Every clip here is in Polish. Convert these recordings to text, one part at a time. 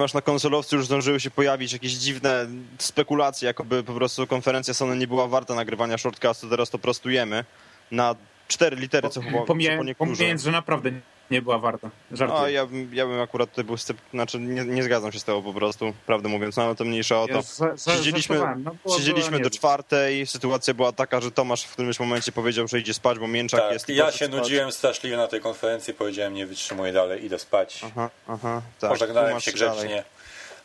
Ponieważ na konsolowcu już zdążyły się pojawić jakieś dziwne spekulacje, jakoby po prostu konferencja Sony nie była warta nagrywania shortcastu, teraz to prostujemy na cztery litery, co chyba pomijając, że naprawdę nie była warta. Żartuję. A ja, bym- ja bym akurat tutaj był sceptyczny, znaczy nie, nie zgadzam się z tego po prostu, prawdę mówiąc, no ale to mniejsza o to. Ja Siedzieliśmy. No, była- siedzieliśmy była do czwartej, sytuacja była taka, że Tomasz w którymś momencie powiedział, że idzie spać, bo mięczak Tak, jest. i ja się spać. nudziłem straszliwie na tej konferencji, powiedziałem nie wytrzymuję dalej, idę spać. Aha, aha, tak. Pożegnałem tłumacz się dalej.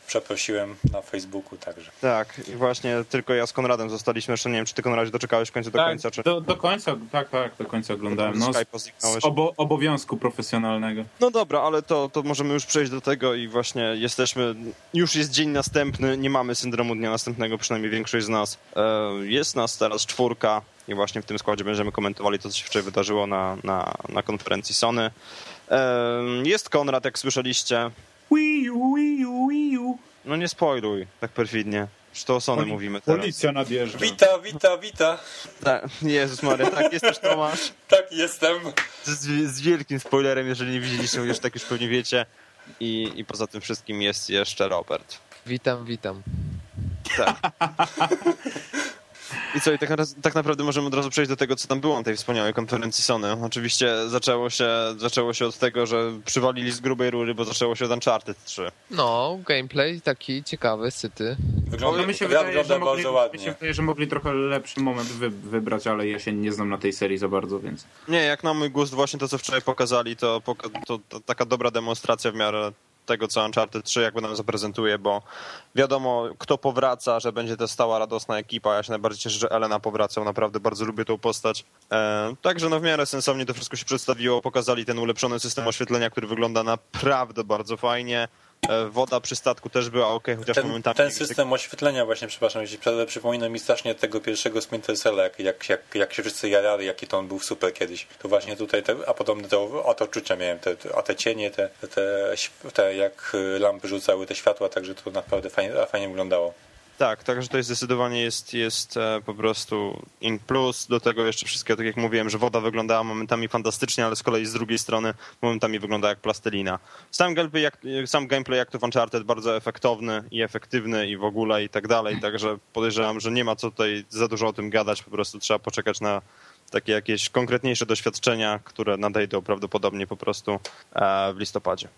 Przeprosiłem na Facebooku także. Tak, i właśnie tylko ja z Konradem zostaliśmy, jeszcze nie wiem, czy ty Konradzie doczekałeś w końcu do tak, końca, czy do, do końca, tak, tak, do końca oglądałem. No, z, obo, obowiązku profesjonalnego. No dobra, ale to, to możemy już przejść do tego i właśnie jesteśmy, już jest dzień następny, nie mamy syndromu dnia następnego, przynajmniej większość z nas. E, Jest nas teraz czwórka i właśnie w tym składzie będziemy komentowali to, co się wczoraj wydarzyło na, na, na konferencji Sony. E, Jest Konrad, jak słyszeliście. Wii U, Wii U, Wii U. No nie spoiluj, tak perfidnie. Już to o Sony Poli- mówimy teraz. Policja nadjeżdża. Wita, wita, wita! Tak, Jezus Maria, tak, jest też Tomasz. Tak, jestem! z, z wielkim spoilerem, jeżeli nie widzieliście, już tak już pewnie wiecie. I, I poza tym wszystkim jest jeszcze Robert. Witam, witam. Tak. I co, i tak, tak naprawdę możemy od razu przejść do tego, co tam było na tej wspaniałej konferencji Sony. Oczywiście zaczęło się, zaczęło się od tego, że przywalili z grubej rury, bo zaczęło się od Uncharted 3. No, gameplay taki ciekawy, syty. Wygląda, No mi się wydaje, że wygląda mogli, bardzo mi ładnie. się wydaje, że mogli trochę lepszy moment wy, wybrać, ale ja się nie znam na tej serii za bardzo, więc... Nie, jak na mój gust właśnie to, co wczoraj pokazali, to, poka- to, to taka dobra demonstracja w miarę tego, co Uncharted 3 jakby nam zaprezentuje, bo wiadomo, kto powraca, że będzie to stała, radosna ekipa. Ja się najbardziej cieszę, że Elena powracał, naprawdę bardzo lubię tą postać. E, także no w miarę sensownie to wszystko się przedstawiło, pokazali ten ulepszony system oświetlenia, który wygląda naprawdę bardzo fajnie. E, woda przy statku też była ok, chociaż Ten, momentami... ten system oświetlenia właśnie, przepraszam, przypomina mi strasznie tego pierwszego Splinter Cella, jak, jak, jak, jak się wszyscy jarali, jaki to on był super kiedyś. To właśnie tutaj, te, a podobne to, o to odczucia miałem, te, te, a te cienie, te, te, te jak y, lampy rzucały te światła, także to naprawdę fajnie, fajnie wyglądało. Tak, także to jest zdecydowanie jest, jest e, po prostu in plus. Do tego jeszcze wszystkiego, tak jak mówiłem, że woda wyglądała momentami fantastycznie, ale z kolei z drugiej strony momentami wygląda jak plastelina. Sam gameplay, jak, sam gameplay jak to w Uncharted bardzo efektowny i efektywny i w ogóle i tak dalej, także podejrzewam, że nie ma co tutaj za dużo o tym gadać, po prostu trzeba poczekać na takie jakieś konkretniejsze doświadczenia, które nadejdą prawdopodobnie po prostu e, w listopadzie.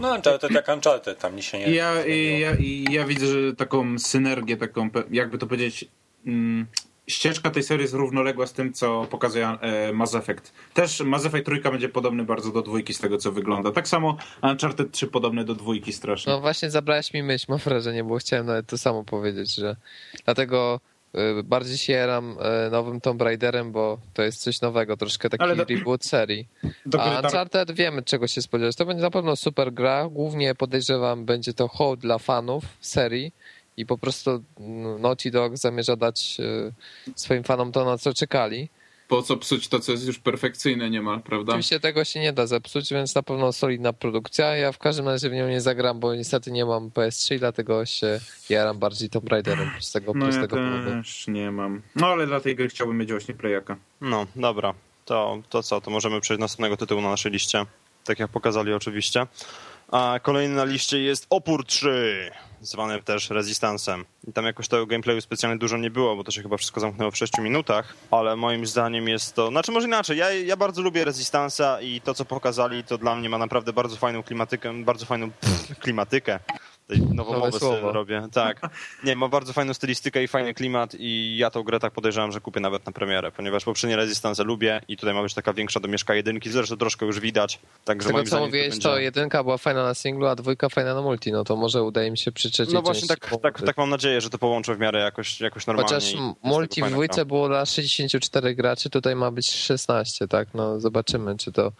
No Uncharted jak Uncharted, tam nic się nie ja, nie było. ja, I ja widzę, że taką synergię, taką, jakby to powiedzieć, mm, ścieżka tej serii jest równoległa z tym, co pokazuje e, Mass Effect. Też Mass Effect trójka będzie podobny bardzo do dwójki z tego, co wygląda. Tak samo Uncharted 3 podobny do dwójki strasznie. No właśnie zabrałeś mi myśl, mam wrażenie, bo chciałem nawet to samo powiedzieć, że dlatego y, bardziej się jaram y, nowym Tomb Raiderem, bo to jest coś nowego, troszkę taki do- reboot serii. Do A Uncharted wiemy czego się spodziewać. To będzie na pewno super gra, głównie podejrzewam będzie to hołd dla fanów serii i po prostu mm, Naughty Dog zamierza dać y, swoim fanom to, na co czekali. Po co psuć to, co jest już perfekcyjne niemal, prawda? Oczywiście tego się nie da zepsuć, więc na pewno solidna produkcja. Ja w każdym razie w nią nie zagram, bo niestety nie mam PS3, i dlatego się jaram bardziej Tomb Raiderem z tego No ja prostego powodu. też nie mam. No ale dla tej gry chciałbym mieć właśnie Playaka. No, dobra. To, to co? To możemy przejść do następnego tytułu na naszej liście. Tak jak pokazali oczywiście. A kolejny na liście jest Opór 3, zwany też Resistancem. I tam jakoś tego gameplayu specjalnie dużo nie było, bo to się chyba wszystko zamknęło w 6 minutach, ale moim zdaniem jest to... Znaczy może inaczej, ja, ja bardzo lubię Resistance'a i to co pokazali to dla mnie ma naprawdę bardzo fajną klimatykę, bardzo fajną pff, klimatykę. Tutaj nowomowę sobie robię. Tak. Nie, ma bardzo fajną stylistykę i fajny klimat i ja tą grę tak podejrzewam, że kupię nawet na premierę, ponieważ poprzednie Resistance lubię i tutaj ma być taka większa domieszka jedynki, zresztą troszkę już widać. Z Także tego moim co mówiłeś, będzie... to jedynka była fajna na singlu, a dwójka fajna na multi, no to może udaje mi się przy trzeciej No właśnie tak, tak, tak mam nadzieję, że to połączę w miarę jakoś, jakoś normalnie. Chociaż multi tego w dwójce gra. było dla 64 graczy, tutaj ma być 16, tak? No zobaczymy, czy to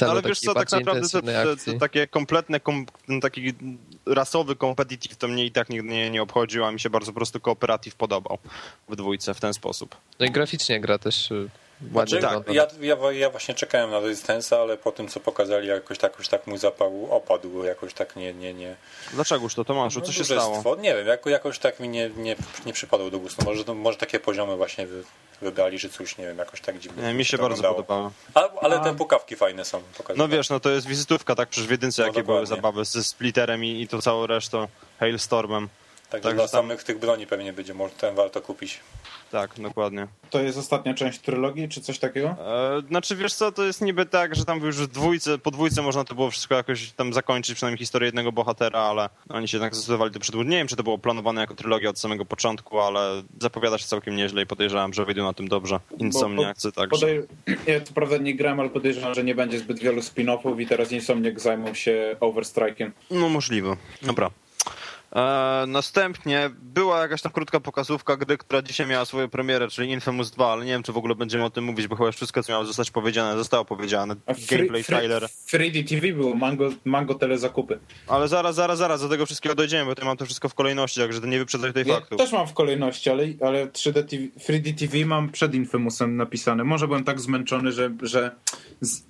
No, ale wiesz co, tak naprawdę te, te, takie kompletne, kom, taki rasowy competitive to mnie i tak nigdy nie, nie obchodził, a mi się bardzo po prostu kooperatyw podobał w dwójce w ten sposób. No i graficznie gra też y, ładnie Znaczy, wygląda. ja, ja, ja właśnie czekałem na Resistance'a, ale po tym co pokazali jakoś tak, jakoś tak mój zapał opadł, jakoś tak nie, nie, nie. Dlaczegoż to, Tomaszu? Co No, się stało? stwo- Nie wiem, jako, jakoś tak mi nie, nie, nie przypadło do gustu. Może, to- może takie poziomy właśnie wy, wybrali, że coś, nie wiem, jakoś tak dziwnie. Nie, mi się to bardzo wyglądało. podobało. A, ale te pukawki fajne są. Pokazują. No wiesz, no to jest wizytówka, tak? Przecież w jedynce No jakie były dokładnie. zabawy ze Splitterem i, i to całą resztą, Hailstormem. Także także dla tam- samych tych broni pewnie będzie może ten warto kupić. Tak, dokładnie. To jest ostatnia część trylogii, czy coś takiego? E, znaczy, wiesz co, to jest niby tak, że tam już w dwójce, po dwójce można to było wszystko jakoś tam zakończyć, przynajmniej historię jednego bohatera, ale oni się jednak zdecydowali do przedłużenia. Nie wiem, czy to było planowane jako trylogia od samego początku, ale zapowiada się całkiem nieźle i podejrzewam, że wyjdą na tym dobrze. Insomniacy także. Podej... Ja co prawda nie grałem, ale podejrzewam, że nie będzie zbyt wielu spin-offów i teraz Insomniac zajmą się Overstrike'iem. No możliwe. Dobra. E, następnie była jakaś tam krótka pokazówka gry, która dzisiaj miała swoją premierę, czyli Infamous 2, ale nie wiem, czy w ogóle będziemy o tym mówić, bo chyba już wszystko, co miało zostać powiedziane, zostało powiedziane. Gameplay, trailer. 3D TV było, Mango, Mango Telezakupy. Ale zaraz, zaraz, zaraz, do tego wszystkiego dojdziemy, bo tu mam to wszystko w kolejności, także to nie wyprzedzaj tej Ja faktu. też mam w kolejności, ale, ale 3D TV, 3D TV mam przed Infamousem napisane. Może byłem tak zmęczony, że, że z,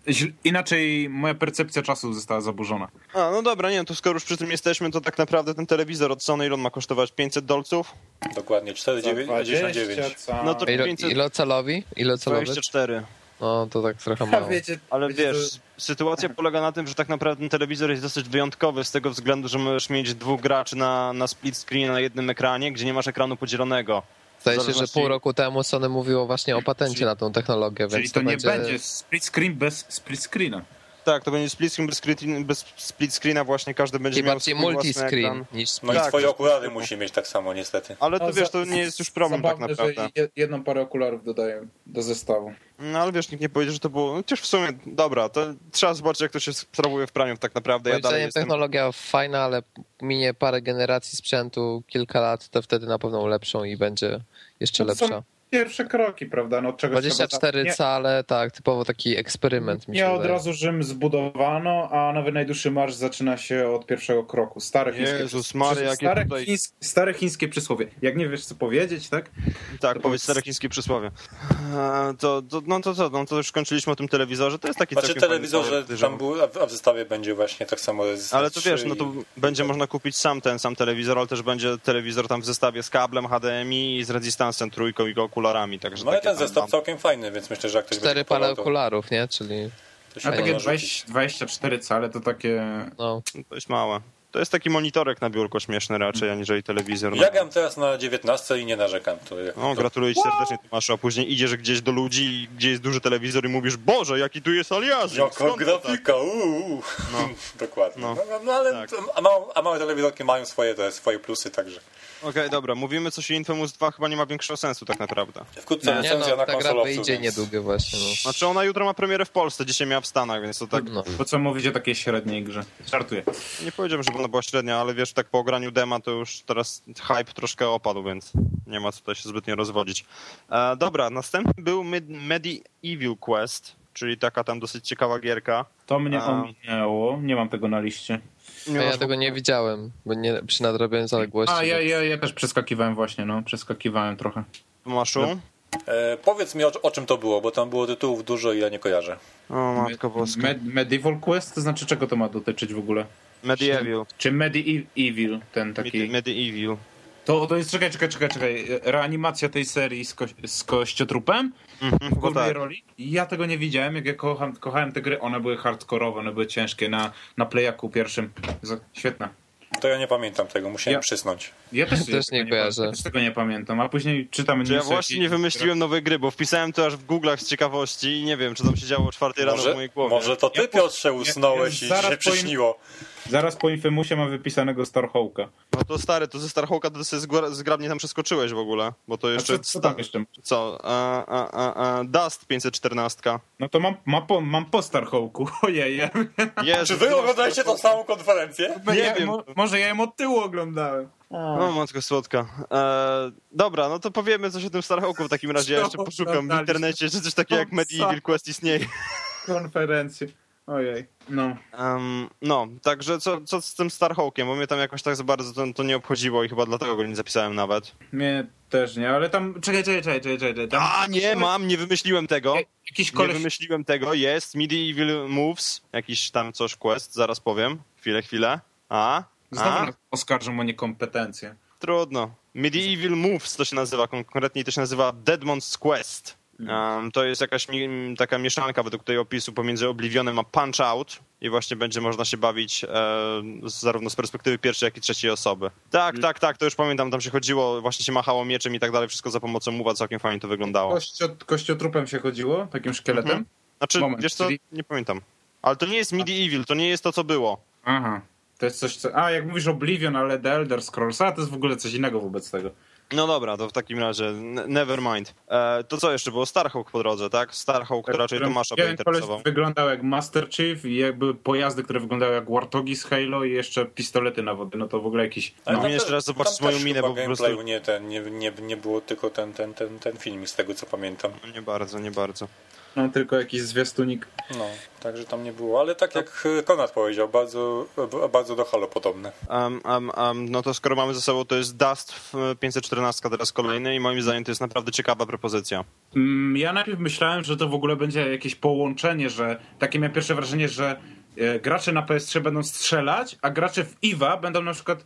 inaczej moja percepcja czasu została zaburzona. A, no dobra, nie, to skoro już przy tym jesteśmy, to tak naprawdę ten telewizor od Sony, ile on ma kosztować? 500 dolców? Dokładnie, 4,99. ca- No to- Ile, 500 ilocelowi? Ilocelowy? 24. No to tak trochę mało. wiecie, Ale wiecie, wiesz, to- sytuacja polega na tym, że tak naprawdę ten telewizor jest dosyć wyjątkowy z tego względu, że możesz mieć dwóch graczy na, na split screen na jednym ekranie, gdzie nie masz ekranu podzielonego. Zdaje się, że pół roku temu Sony mówiło właśnie o patencie Czyli- na tą technologię, Czyli więc to, to, nie będzie split screen bez split screena. Tak, to będzie split screen bez, screen, bez split screena, właśnie każdy będzie miał bardziej multiscreen ekran. niż No Tak, i twoje to- okulary musi mieć tak samo niestety. Ale to No, wiesz, to nie jest już problem tak Zabawne, naprawdę. że je- jedną parę okularów dodaję do zestawu. No ale wiesz, nikt nie powiedział, że to było. Chociaż w sumie, dobra, to trzeba zobaczyć, jak to się sprawuje w praniu tak naprawdę. Ja dalej jestem. technologia fajna, ale minie parę generacji sprzętu, kilka lat, to wtedy na pewno ulepszą i będzie jeszcze No to są lepsza. Pierwsze kroki, prawda? No, od czego 24 trzeba... cale, tak, typowo taki eksperyment mi Nie, od wydaje. razu Rzym zbudowano, a nawet najdłuższy marsz zaczyna się od pierwszego kroku. Stare chińskie, Jezus Maria, jakie stare, tutaj- chińskie, stare chińskie przysłowie. Jak nie wiesz, co powiedzieć, tak? Tak, To powiedz stare chińskie przysłowie. E, To, to, no to co, no to już skończyliśmy o tym telewizorze, to jest taki Znaczy telewizorze tam był, a w- zestawie będzie właśnie tak samo Ale to wiesz, 3 no to i- będzie można kupić sam ten sam telewizor, ale też będzie telewizor tam w zestawie z kablem HDMI i z Resistancem trójką i okularami, także No takie ten zestaw mam. całkiem fajny, więc myślę, że jak ktoś Cztery kupował, to, okularów, nie? Czyli A takie można 20, rzucić. 24 cale to takie... no, To jest małe. To jest taki monitorek na biurko śmieszny raczej, aniżeli telewizor. Ja gram teraz na 19 i nie narzekam. To jak, No, to, gratuluję ci serdecznie, Tomaszu, a później idziesz gdzieś do ludzi, gdzie jest duży telewizor i mówisz, Boże, jaki tu jest! Jaka to tak? grafika, uuu. No. Dokładnie. No. No, no, ale Tak. a, małe, a małe telewizorki mają swoje, te, swoje plusy, także. Okej, dobra, mówimy coś o Infamous 2 chyba nie ma większego sensu tak naprawdę. Wkrótce nie recenzja no, na ta gra konsolowcu. wyjdzie więc- niedługo właśnie, no. Znaczy ona jutro ma premierę w Polsce, dzisiaj miała w Stanach, więc to tak... no. Po co mówić o takiej średniej grze? Żartuję. Nie powiedziałbym, żeby ona była średnia, ale wiesz, tak po ograniu dema to już teraz hype troszkę opadł, więc nie ma co tutaj się zbytnio rozwodzić. E, dobra, następny był Med- Medieval Quest, czyli taka tam dosyć ciekawa gierka. To mnie ominęło. Nie mam tego na liście. Nie ja tego nie widziałem, bo nie, przy nadrabianiu zaległości. A, ja, ja, ja też przeskakiwałem właśnie, no. Przeskakiwałem trochę. Tomaszu? E, powiedz mi o, o czym to było, bo tam było tytułów dużo i ja nie kojarzę. O, matko boska. Med, medieval Quest? To znaczy czego to ma dotyczyć w ogóle? Medieval. Czy Medieval, ten taki... Medi- Medieval. To, to jest, czekaj, czekaj, czekaj, czekaj. Reanimacja tej serii z, ko z kościotrupem Mhm, w głównej tak. roli. Ja tego nie widziałem, jak ja kocham, kochałem te gry. One były hardkorowe, one były ciężkie na, na playaku pierwszym. Świetne. To ja nie pamiętam tego, musiałem Ja- przysnąć. Ja też, Też tego nie kojarzę. pamiętam, też tego nie pamiętam, a później czytam Czy ja właśnie nie wymyśliłem nowej gry, bo wpisałem to aż w Google'ach z ciekawości i nie wiem, czy tam się działo o czwartej rano w mojej głowie. może to ty, Ja Piotrze, usnąłeś ja i się powiem- przyśniło. Zaraz po Infamusie mam wypisanego Starhawka. No to stary, to ze Starhawka to sobie zgra- zgrabnie tam przeskoczyłeś w ogóle, bo to A jeszcze... co, co tam jeszcze? Co? A, a, a, a, Dust 514. No to mam, mam, po, mam po Starhawku. Ojej, Jezu, Czy wy oglądaliście tą samą konferencję? Nie ja, wiem. Mo, może ja ją od tyłu oglądałem. No matko słodka. E, dobra, no to powiemy coś o tym Starhawku w takim razie. Ja jeszcze poszukam w internecie, czy coś takiego jak? Medieval Quest istnieje. Konferencję. Ojej, no. Um, no, także co, co z tym Starhawkiem, bo mnie tam jakoś tak za bardzo to, to nie obchodziło i chyba dlatego go nie zapisałem nawet. Mnie też nie, ale tam... Czekaj, czekaj, czekaj, czekaj, czekaj. Tam... A, nie mam, nie wymyśliłem tego. Jakiś Nie koleś... wymyśliłem tego, jest Medieval Moves, jakiś tam coś quest, zaraz powiem. Chwilę, chwilę. A? Znowu nas oskarżą o niekompetencję. Trudno. Medieval Moves to się nazywa, konkretnie to się nazywa Deadmon's Quest. Um, to jest jakaś mi, taka mieszanka według tej opisu pomiędzy Oblivionem a Punch Out i właśnie będzie można się bawić e, zarówno z perspektywy pierwszej, jak i trzeciej osoby. Tak, tak, tak, to już pamiętam, tam się chodziło, właśnie się machało mieczem i tak dalej, wszystko za pomocą muwa, całkiem fajnie to wyglądało. Kościo, kościotrupem się chodziło, takim szkieletem. Mhm. Znaczy, Moment, wiesz co, czyli- nie pamiętam. Ale to nie jest Medieval, to nie jest to, co było. Aha. To jest coś, co... A, jak mówisz Oblivion, ale The Elder Scrolls, a to jest w ogóle coś innego wobec tego. No dobra, to w takim razie, never mind. E, to co jeszcze było? Starhawk po drodze, tak? Starhawk, to raczej Tomasza by interesował. wyglądał jak Master Chief i jakby pojazdy, które wyglądały jak Warthogi z Halo i jeszcze pistolety na wodę. No to w ogóle jakiś... Ale No, tam jeszcze raz zobaczyć moją minę, bo po prostu- Nie, ten, nie, nie, nie było tylko ten, ten, ten, ten filmik z tego co pamiętam. Nie bardzo, nie bardzo. No tylko jakiś zwiastunik. No, także tam nie było, ale tak jak Konrad powiedział, bardzo, bardzo do Halo podobne. Um, um, um, no to skoro mamy ze sobą, to jest Dust w 514 teraz kolejny i moim zdaniem to jest naprawdę ciekawa propozycja. Mm, Ja najpierw myślałem, że to w ogóle będzie jakieś połączenie, że takie miałem pierwsze wrażenie, że gracze na PS3 będą strzelać, a gracze w IWA będą na przykład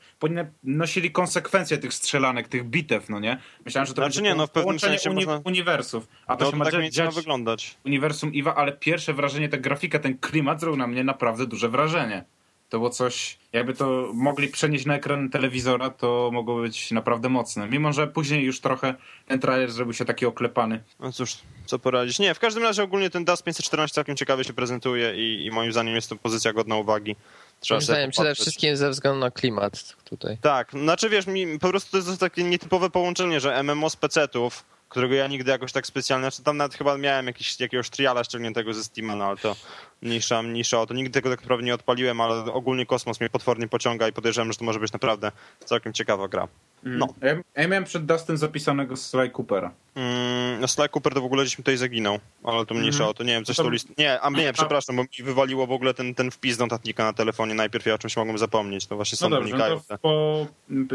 nosili konsekwencje tych strzelanek, tych bitew, no nie? Myślałem, że to Znaczy będzie nie, no w pewnym sensie można- uniwersów. A to No się to ma tak dziać wyglądać. uniwersum IWA, ale pierwsze wrażenie, ta grafika, ten klimat zrobił na mnie naprawdę duże wrażenie. To było coś, jakby to mogli przenieść na ekran telewizora, to mogło być naprawdę mocne. Mimo, że później już trochę ten trailer zrobił się taki oklepany. No cóż, co poradzić. Nie, w każdym razie ogólnie ten Dust 514 całkiem ciekawie się prezentuje i, i moim zdaniem jest to pozycja godna uwagi. Trzeba zdaniem przede wszystkim ze względu na klimat tutaj. Tak, znaczy wiesz, mi po prostu to jest takie nietypowe połączenie, że MMO z PC-ów, którego ja nigdy jakoś tak specjalnie, znaczy tam nawet chyba miałem jakiś, jakiegoś triala ściągniętego ze Steama, no ale to mniejsza, mniejsza o to. Nigdy tego tak naprawdę nie odpaliłem, ale ogólnie kosmos mnie potwornie pociąga i podejrzewam, że to może być naprawdę całkiem ciekawa gra. No. Ja, ja miałem przed Dustem zapisanego Sly Coopera. Mm, no Sly Cooper to w ogóle gdzieś mi tutaj zaginął, ale to mniejsza Mhm. o to, nie wiem, coś To- tu list... Nie, a nie, przepraszam, bo mi wywaliło w ogóle ten, ten wpis notatnika na telefonie najpierw, ja o czymś mogłem zapomnieć, to właśnie No są dobrze, no to po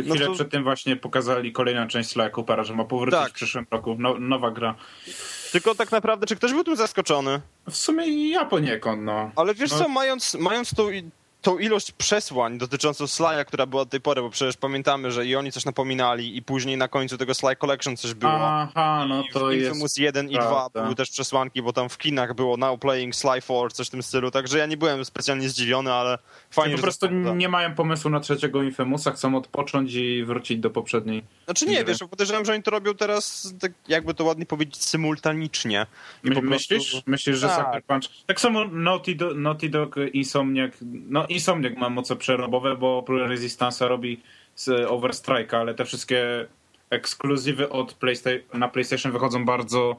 chwilę No to- przed tym właśnie pokazali kolejną część Sly Coopera, że ma powrócić Tak. w przyszłym roku. No, nowa gra. Tylko tak naprawdę, czy ktoś był tym zaskoczony? W sumie ja poniekąd, no. Ale wiesz No. co, mając, mając tą, tą ilość przesłań dotyczącą Sly'a, która była do tej pory, bo przecież pamiętamy, że i oni coś napominali i później na końcu tego Sly Collection coś było. Aha, no I to w jest... Infamous 1 i 2 prawda. były też przesłanki, bo tam w kinach było Now Playing Sly 4, coś w tym stylu, także ja nie byłem specjalnie zdziwiony, ale fajnie, po że prostu nie mają pomysłu na trzeciego Infamousa, chcą odpocząć i wrócić do poprzedniej. Znaczy nie, gry. wiesz, podejrzewam, że oni to robią teraz, tak jakby to ładnie powiedzieć, symultanicznie. My, po prostu- myślisz? Myślisz, że Tak. Sucker Punch... Tak samo Naughty, Do, Naughty Dog, Insomniac... No Insomniac ma moce przerobowe, bo Resistance'a robi z Overstrike'a, ale te wszystkie ekskluzywy od PlayStation, na PlayStation wychodzą bardzo,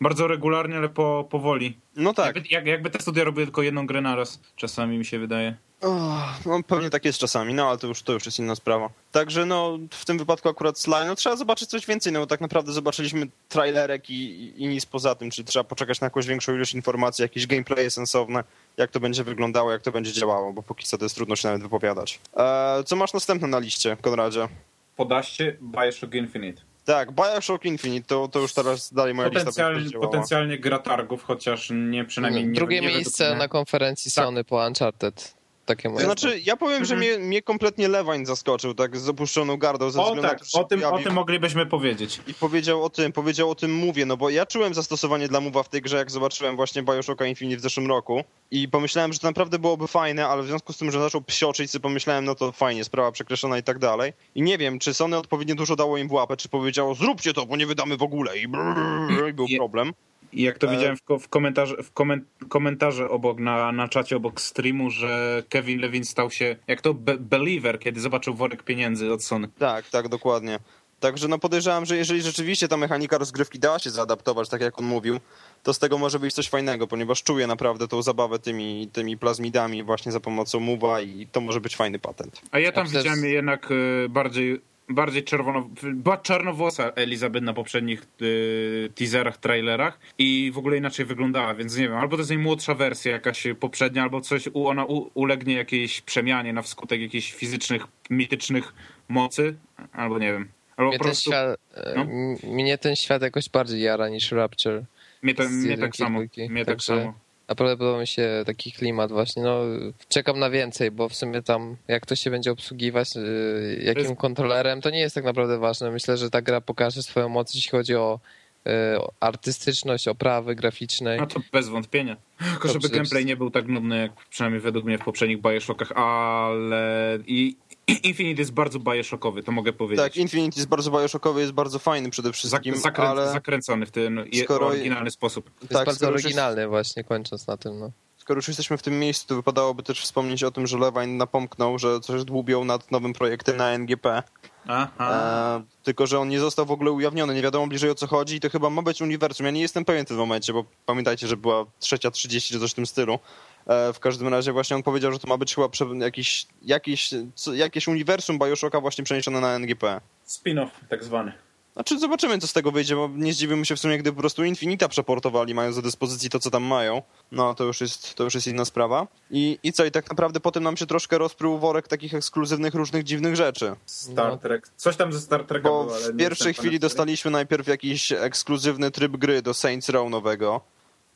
bardzo regularnie, ale po, powoli. No tak. Jakby, jak, jakby te studia robiły tylko jedną grę naraz, czasami mi się wydaje. Oh, no pewnie tak jest czasami, no ale to już, to już jest inna sprawa. Także no, w tym wypadku akurat Sly, no trzeba zobaczyć coś więcej, no bo tak naprawdę zobaczyliśmy trailerek i, i, nic poza tym, czyli trzeba poczekać na jakąś większą ilość informacji, jakieś gameplaye sensowne, jak to będzie wyglądało, jak to będzie działało, bo póki co to jest trudno się nawet wypowiadać. Eee, co masz następne na liście, Konradzie? Podaście Bioshock Infinite. Tak, Bioshock Infinite, to, to już teraz dalej moja lista będzie Potencjalnie, działała. potencjalnie gra targów, chociaż nie przynajmniej nie Drugie nie miejsce na konferencji Tak. Sony po Uncharted. Takie moje To znaczy, ja powiem, że mnie, mnie kompletnie Lewań zaskoczył, tak z opuszczoną gardą, ze O względu tak, to, o tym, o tym moglibyśmy powiedzieć. I powiedział o tym, powiedział o tym mówię, no bo ja czułem zastosowanie dla Mowa w tej grze, jak zobaczyłem właśnie Bioshocka Infinite w zeszłym roku i pomyślałem, że to naprawdę byłoby fajne, ale w związku z tym, że zaczął psioczyć, sobie pomyślałem, no to fajnie, sprawa przekreślona i tak dalej. I nie wiem, czy Sony odpowiednio dużo dało im w łapę, czy powiedziało, zróbcie to, bo nie wydamy w ogóle i, brrr, i był problem. I jak to widziałem w, ko- w, komentarze, w komen, komentarze obok, na, na czacie obok streamu, że Kevin Levin stał się, jak to be, believer, kiedy zobaczył worek pieniędzy od Sony. Tak, tak, dokładnie. Także no podejrzewam, że jeżeli rzeczywiście ta mechanika rozgrywki dała się zaadaptować, tak jak on mówił, to z tego może być coś fajnego, ponieważ czuję naprawdę tą zabawę tymi, tymi plazmidami właśnie za pomocą Move'a i to może być fajny patent. A ja tam widziałem jednak e, bardziej bardziej czerwono... Była czarnowłosa Elizabeth na poprzednich y, teaserach, trailerach i w ogóle inaczej wyglądała, więc nie wiem, albo to jest najmłodsza wersja jakaś poprzednia, albo coś, u, ona u, ulegnie jakiejś przemianie na wskutek jakichś fizycznych, mitycznych mocy, albo nie wiem. Albo Mnie po ten, prostu... świat, no. m- mnie ten świat jakoś bardziej jara niż Rapture. Mnie, to, z mnie tak samo. Mnie tak także- samo. Naprawdę podoba mi się taki klimat właśnie. No, czekam na więcej, bo w sumie tam jak to się będzie obsługiwać, yy, jakim kontrolerem, to nie jest tak naprawdę ważne. Myślę, że ta gra pokaże swoją moc, jeśli chodzi o artystyczność, oprawy graficznej. No to bez wątpienia. Tylko żeby gameplay nie był tak nudny, jak przynajmniej według mnie w poprzednich Bioshockach, ale i Infinite jest bardzo Bioshockowy, to mogę powiedzieć. Tak, Infinity jest bardzo bioshockowy, jest bardzo fajny przede Zak- wszystkim, zakrę- ale zakręcony w ten Skoro- oryginalny sposób. To jest tak, bardzo już jest- oryginalny właśnie, kończąc na tym. No. skoro już jesteśmy w tym miejscu, to wypadałoby też wspomnieć o tym, że Levine napomknął, że coś dłubią nad nowym projektem na NGP. Aha. E, tylko, że on nie został w ogóle ujawniony, nie wiadomo bliżej o co chodzi i to chyba ma być uniwersum. Ja nie jestem pewien w tym momencie, bo pamiętajcie, że była trzecia 30 czy coś w tym stylu. E, w każdym razie właśnie on powiedział, że to ma być chyba prze, jakiś, jakiś, co, jakieś uniwersum Bioshocka właśnie przeniesione na NGP. Spin-off tak zwany. Znaczy zobaczymy, co z tego wyjdzie, bo nie zdziwimy się w sumie, gdy po prostu Infinita przeportowali, mając do dyspozycji to, co tam mają. No, to już jest, to już jest inna sprawa. I, I co, i tak naprawdę potem nam się troszkę rozprył worek takich ekskluzywnych, różnych dziwnych rzeczy. Star No. Trek. Coś tam ze Star Treka Bo było, ale w nie pierwszej chwili dostaliśmy najpierw jakiś ekskluzywny tryb gry do Saints Row nowego,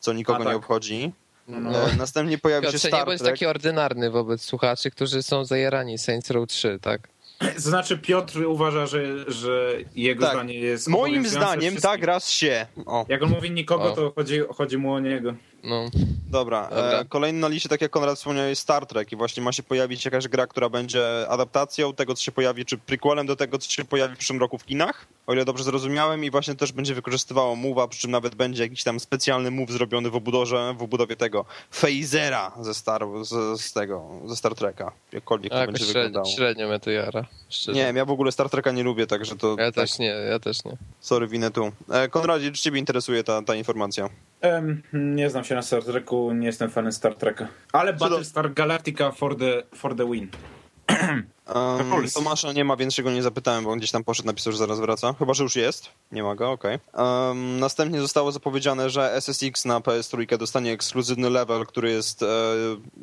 co nikogo tak. nie obchodzi. No. E, Następnie pojawił się Piotrze, nie Star bądź Trek. taki ordynarny wobec słuchaczy, którzy są zajarani Saints Row 3, tak? Znaczy Piotr uważa, że, że jego Tak. zdanie jest Moim zdaniem wszystkich. tak raz się. O, Jak on mówi nikogo, O. to chodzi, chodzi mu o niego. No, dobra. Dobra. E, kolejny na liście, tak jak Konrad wspomniał, jest Star Trek i właśnie ma się pojawić jakaś gra, która będzie adaptacją tego, co się pojawi, czy prequelem do tego, co się pojawi w przyszłym roku w kinach, o ile dobrze zrozumiałem i właśnie też będzie wykorzystywało move'a, przy czym nawet będzie jakiś tam specjalny move zrobiony w obudorze, w obudowie tego phasera ze Star, z, z tego, ze Star Treka, jakkolwiek a to jakoś będzie średnio, wyglądało. średnio mnie to jara. Szczerze. Nie, ja w ogóle Star Treka nie lubię, także to... Ja tak, też nie, ja też nie. Sorry, winę tu. E, Konradzie, czy ciebie interesuje ta, ta informacja? Em, nie znam się na Star Treku, nie jestem fanem Star Treka. Ale Battlestar Galactica for the, for the win. Um. Tomasza nie ma, więc się go nie zapytałem, bo on gdzieś tam poszedł, napisał, że zaraz wraca. Chyba, że już jest. Nie ma go, okej. Um, następnie zostało zapowiedziane, że SSX na PS3 dostanie ekskluzywny level, który jest e,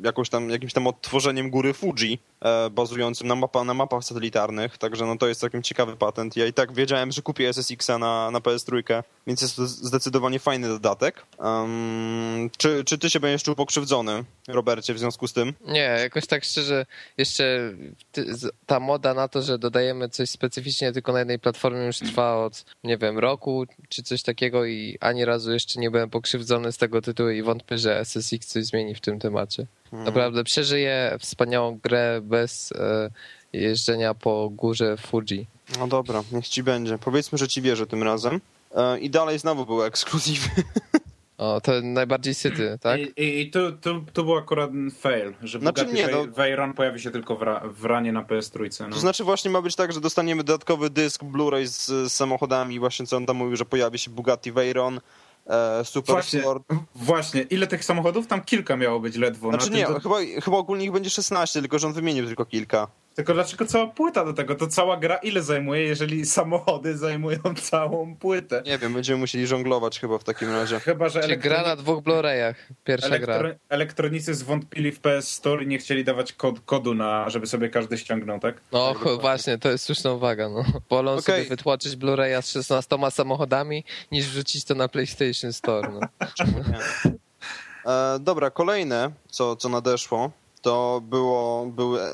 jakąś tam, jakimś tam odtworzeniem góry Fuji, e, bazującym na, mapa, na mapach satelitarnych, także no to jest całkiem ciekawy patent. Ja i tak wiedziałem, że kupię SSX-a na, na PS3, więc jest to zdecydowanie fajny dodatek. Um, czy, czy ty się będziesz czuł pokrzywdzony, Robercie, w związku z tym? Nie, jakoś tak szczerze, jeszcze ty, ta moda na to, że dodajemy coś specyficznie tylko na jednej platformie już trwa od, nie wiem, roku czy coś takiego i ani razu jeszcze nie byłem pokrzywdzony z tego tytułu i wątpię, że SSX coś zmieni w tym temacie. Hmm. Naprawdę przeżyję wspaniałą grę bez e, jeżdżenia po górze Fuji. No dobra, niech ci będzie. Powiedzmy, że ci wierzę tym razem. E, I dalej znowu były ekskluzywy. O, to najbardziej syty, tak? I, i, i tu, tu, tu był akurat fail, że Znaczy Bugatti nie, no- Vey- Veyron pojawi się tylko w, ra, w ranie na PS3. No. To znaczy właśnie ma być tak, że dostaniemy dodatkowy dysk Blu-ray z, z samochodami, właśnie co on tam mówił, że pojawi się Bugatti Veyron, e, Super Właśnie, Sport. właśnie, ile tych samochodów? Tam kilka miało być ledwo. Znaczy na nie, tym, to, chyba, chyba ogólnie ich będzie 16, tylko że on wymienił tylko kilka. Tylko dlaczego cała płyta do tego? To cała gra ile zajmuje, jeżeli samochody zajmują całą płytę? Nie wiem, będziemy musieli żonglować chyba w takim razie. Chyba, że Czyli gra na dwóch Blu-rayach. Pierwsza gra. elektro- elektronicy zwątpili w PS Store i nie chcieli dawać kod, kodu, na, żeby sobie każdy ściągnął, tak? No właśnie, to jest słuszna uwaga. No. Wolą Okej. sobie wytłoczyć Blu-raya z 16 samochodami, niż wrzucić to na PlayStation Store. No. E, dobra, kolejne, co, co nadeszło, to było, był e,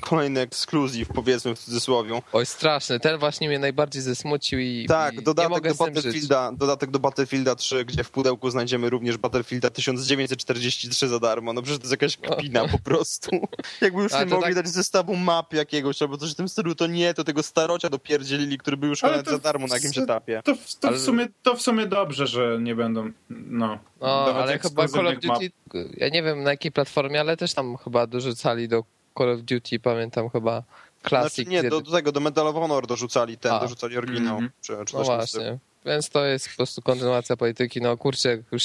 kolejny ekskluzyw, powiedzmy w cudzysłowie. Oj, straszny. Ten właśnie mnie najbardziej zesmucił i, Tak, i nie dodatek mogę do. Battlefielda, dodatek do Battlefielda 3, gdzie w pudełku znajdziemy również Battlefielda 1943 za darmo. No przecież to jest jakaś kpina po prostu. Jakby już A nie to mogli tak- dać zestawu map jakiegoś albo coś w tym stylu, to nie, to tego starocia dopierdzielili, który był już to za darmo na jakimś etapie. To, w- to, Ale- w sumie, to w sumie dobrze, że nie będą, no, No, dawać ale chyba Call of map. Duty, ja nie wiem na jakiej platformie, ale też tam chyba dorzucali do Call of Duty, pamiętam chyba Classic. Znaczy nie, do, do tego, do Medal of Honor dorzucali ten, A. dorzucali oryginał. Mhm. Czy, czy No właśnie. Więc to jest po prostu kontynuacja polityki. No kurczę, jak już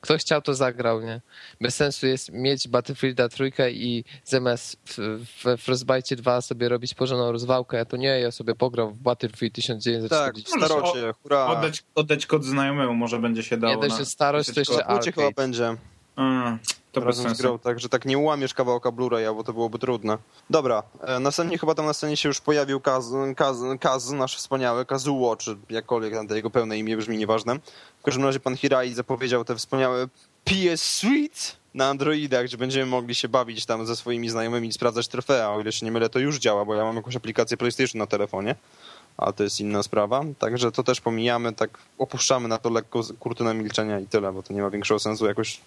ktoś chciał, to zagrał, nie? Bez sensu jest mieć Battlefielda trójkę i zamiast w- we Frostbite 2 sobie robić porządną rozwałkę, to nie, ja sobie pogram w Battlefield Tak, 1940. starocie, hurra. Oddać, oddać kod znajomemu może będzie się dało. Nie że starość, to jeszcze Płucie chyba arcade. będzie A, to razem z grą, tak, że tak nie łamiesz kawałka Blu-raya, bo to byłoby trudne. Dobra, e, następnie chyba tam na scenie się już pojawił Kaz, Kaz, Kaz nasz wspaniały, Kazuo, czy jakkolwiek tam jego pełne imię brzmi, nieważne. W każdym razie pan Hirai zapowiedział te wspaniałe PS Suite na Androidach, gdzie będziemy mogli się bawić tam ze swoimi znajomymi i sprawdzać trofea, o ile się nie mylę, to już działa, bo ja mam jakąś aplikację PlayStation na telefonie, ale to jest inna sprawa. Także to też pomijamy, tak opuszczamy na to lekko kurtynę milczenia i tyle, bo to nie ma większego sensu jakoś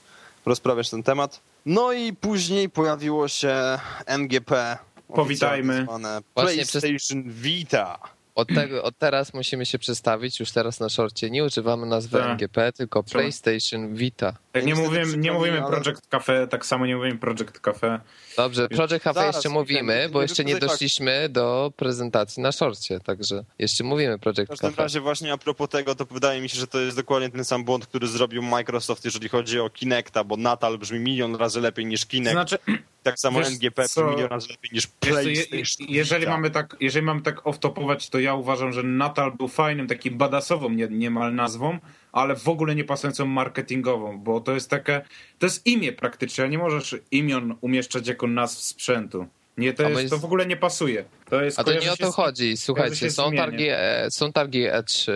rozprawiać ten temat. No i później pojawiło się MGP. Powitajmy. PlayStation Vita. Od, tego, od teraz musimy się przedstawić, już teraz na szorcie. Nie używamy nazwy Tak. MGP, tylko Trzeba. PlayStation Vita. Ja nie mówimy, nie mówimy ale- Project Cafe, tak samo nie mówimy Project Cafe. Dobrze, Project Cafe Zaraz, jeszcze mówimy, bo jeszcze nie doszliśmy do prezentacji na szorcie, także jeszcze mówimy W Project każdym Cafe. razie właśnie a propos tego, to wydaje mi się, że to jest dokładnie ten sam błąd, który zrobił Microsoft, jeżeli chodzi o Kinecta, bo Natal brzmi milion razy lepiej niż Kinect. Znaczy, tak samo wiesz NGP co? milion razy lepiej niż co, je, je, PlayStation jeżeli, Vita. mamy tak, jeżeli mamy tak off-topować, to ja uważam, że Natal był fajnym, takim badasową nie, niemal nazwą, ale w ogóle nie pasującą marketingową, bo to jest takie, to jest imię praktycznie, nie możesz imion umieszczać jako nazw sprzętu. Nie, to, jest, my- to w ogóle nie pasuje. To jest, A to nie o to z- chodzi. Słuchajcie, się są z targi, e, są targi E3,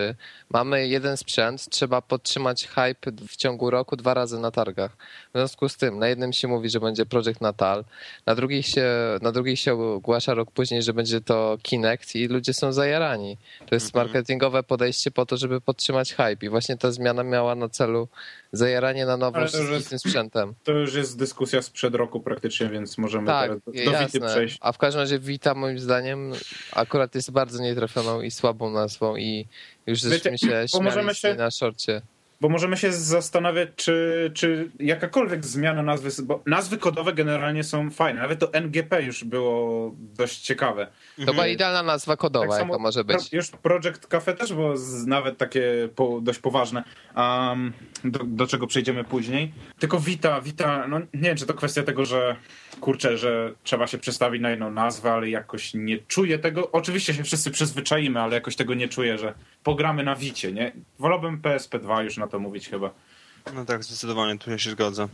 mamy jeden sprzęt, trzeba podtrzymać hype w ciągu roku dwa razy na targach. W związku z tym, na jednym się mówi, że będzie Project Natal, na drugich się, na drugich się ogłasza rok później, że będzie to Kinect i ludzie są zajarani. To jest Mhm. marketingowe podejście po to, żeby podtrzymać hype i właśnie ta zmiana miała na celu zajaranie na nowo jest- tym sprzętem. To już jest dyskusja sprzed roku praktycznie, więc możemy Tak, teraz do, do Wity jasne. przejść. A w każdym razie Vita moim zdaniem akurat jest bardzo nietrafioną i słabą nazwą i już żeśmy Wiecie, się śmiali z się- na szorcie. Bo możemy się zastanawiać, czy, czy jakakolwiek zmiana nazwy, bo nazwy kodowe generalnie są fajne. Nawet to NGP już było dość ciekawe. To była idealna nazwa kodowa, Tak samo jaka może Pro, być. już Project Cafe też było z, nawet takie po, dość poważne, um, do, do czego przejdziemy później. Tylko Vita, Vita, no nie wiem, czy to kwestia tego, że kurczę, że trzeba się przestawić na jedną nazwę, ale jakoś nie czuję tego. Oczywiście się wszyscy przyzwyczaimy, ale jakoś tego nie czuję, że pogramy na Vicie, nie? Wolałbym PSP2 już na to mówić chyba. No tak, zdecydowanie, tu ja się zgodzę.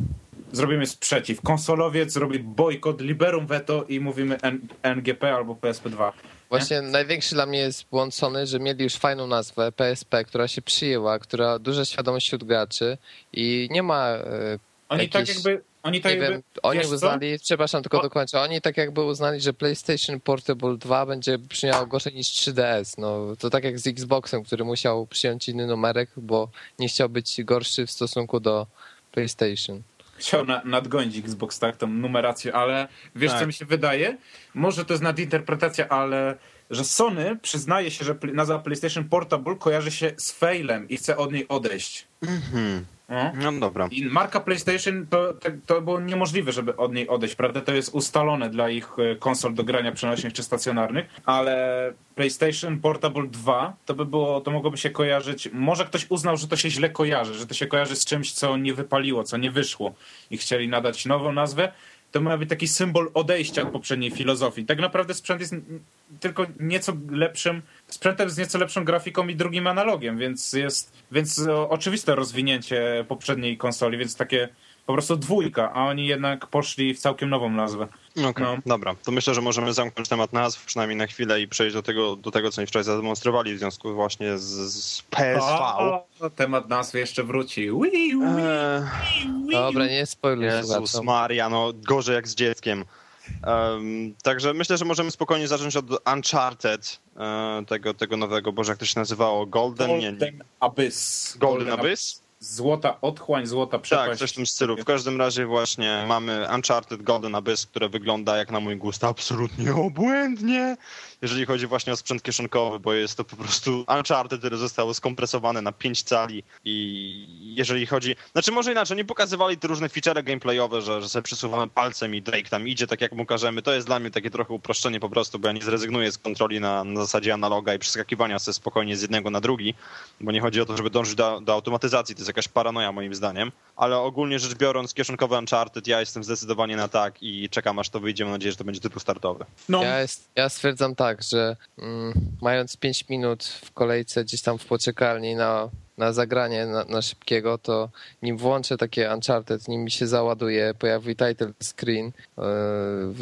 Zrobimy sprzeciw. Konsolowiec robi bojkot, liberum veto i mówimy N- NGP albo PSP2. Właśnie największy dla mnie jest błąd Sony, że mieli już fajną nazwę PSP, która się przyjęła, która duża świadomość wśród graczy i nie ma e, Oni Jakieś- tak jakby... Oni tak nie jakby, wiem, oni wiesz co? uznali, przepraszam, tylko O- dokończę, oni tak jakby uznali, że PlayStation Portable 2 będzie brzmiało gorzej niż 3DS. No, to tak jak z Xboxem, który musiał przyjąć inny numerek, bo nie chciał być gorszy w stosunku do PlayStation. chciał na, nadgonić Xbox, tak, tą numerację, ale wiesz, Tak. co mi się wydaje? Może to jest nadinterpretacja, ale że Sony przyznaje się, że nazwa PlayStation Portable kojarzy się z failem i chce od niej odejść. Mhm. No. No dobra. I marka PlayStation to, to, to było niemożliwe, żeby od niej odejść, prawda? To jest ustalone dla ich e, konsol do grania przenośnych czy stacjonarnych, ale PlayStation Portable 2 to by było, to mogłoby się kojarzyć, może ktoś uznał, że to się źle kojarzy, że to się kojarzy z czymś, co nie wypaliło, co nie wyszło i chcieli nadać nową nazwę, to ma być taki symbol odejścia od poprzedniej filozofii. Tak naprawdę sprzęt jest tylko nieco lepszym, sprzętem z nieco lepszą grafiką i drugim analogiem, więc jest, więc o, oczywiste rozwinięcie poprzedniej konsoli, więc takie po prostu dwójka, a oni jednak poszli w całkiem nową nazwę. Okej, No. dobra. To myślę, że możemy zamknąć temat nazw, przynajmniej na chwilę i przejść do tego, do tego co oni wczoraj zademonstrowali w związku właśnie z, z PSV. O, temat nazwy jeszcze wróci. Wii, wii, Eee, wii. Dobra, nie spoiluj Jezus. Maria, no gorzej jak z dzieckiem. Em, także myślę, że możemy spokojnie zacząć od Uncharted, e, tego, tego nowego, boże jak to się nazywało, Golden, nie, nie. Golden Abyss. Golden Abyss? złota otchłań, złota przepaść. Tak, coś w tym stylu. W każdym razie właśnie mamy Uncharted Golden Abyss, które wygląda jak na mój gust absolutnie obłędnie, jeżeli chodzi właśnie o sprzęt kieszonkowy, bo jest to po prostu Uncharted, które zostało skompresowane na 5 cali i jeżeli chodzi... Znaczy może inaczej, nie pokazywali te różne feature gameplayowe, że, że sobie przesuwamy palcem i Drake tam idzie tak jak mu każemy. To jest dla mnie takie trochę uproszczenie po prostu, bo ja nie zrezygnuję z kontroli na, na zasadzie analoga i przeskakiwania sobie spokojnie z jednego na drugi, bo nie chodzi o to, żeby dążyć do, do automatyzacji, to jest jakaś paranoja moim zdaniem, ale ogólnie rzecz biorąc, kieszonkowy Uncharted, ja jestem zdecydowanie na tak i czekam aż to wyjdzie, mam nadzieję, że to będzie tytuł startowy. No, Ja, jest, ja stwierdzam tak, że mm, mając 5 minut w kolejce gdzieś tam w poczekalni na, na zagranie na, na szybkiego, to nim włączę takie Uncharted, nim mi się załaduje, pojawi title screen, yy,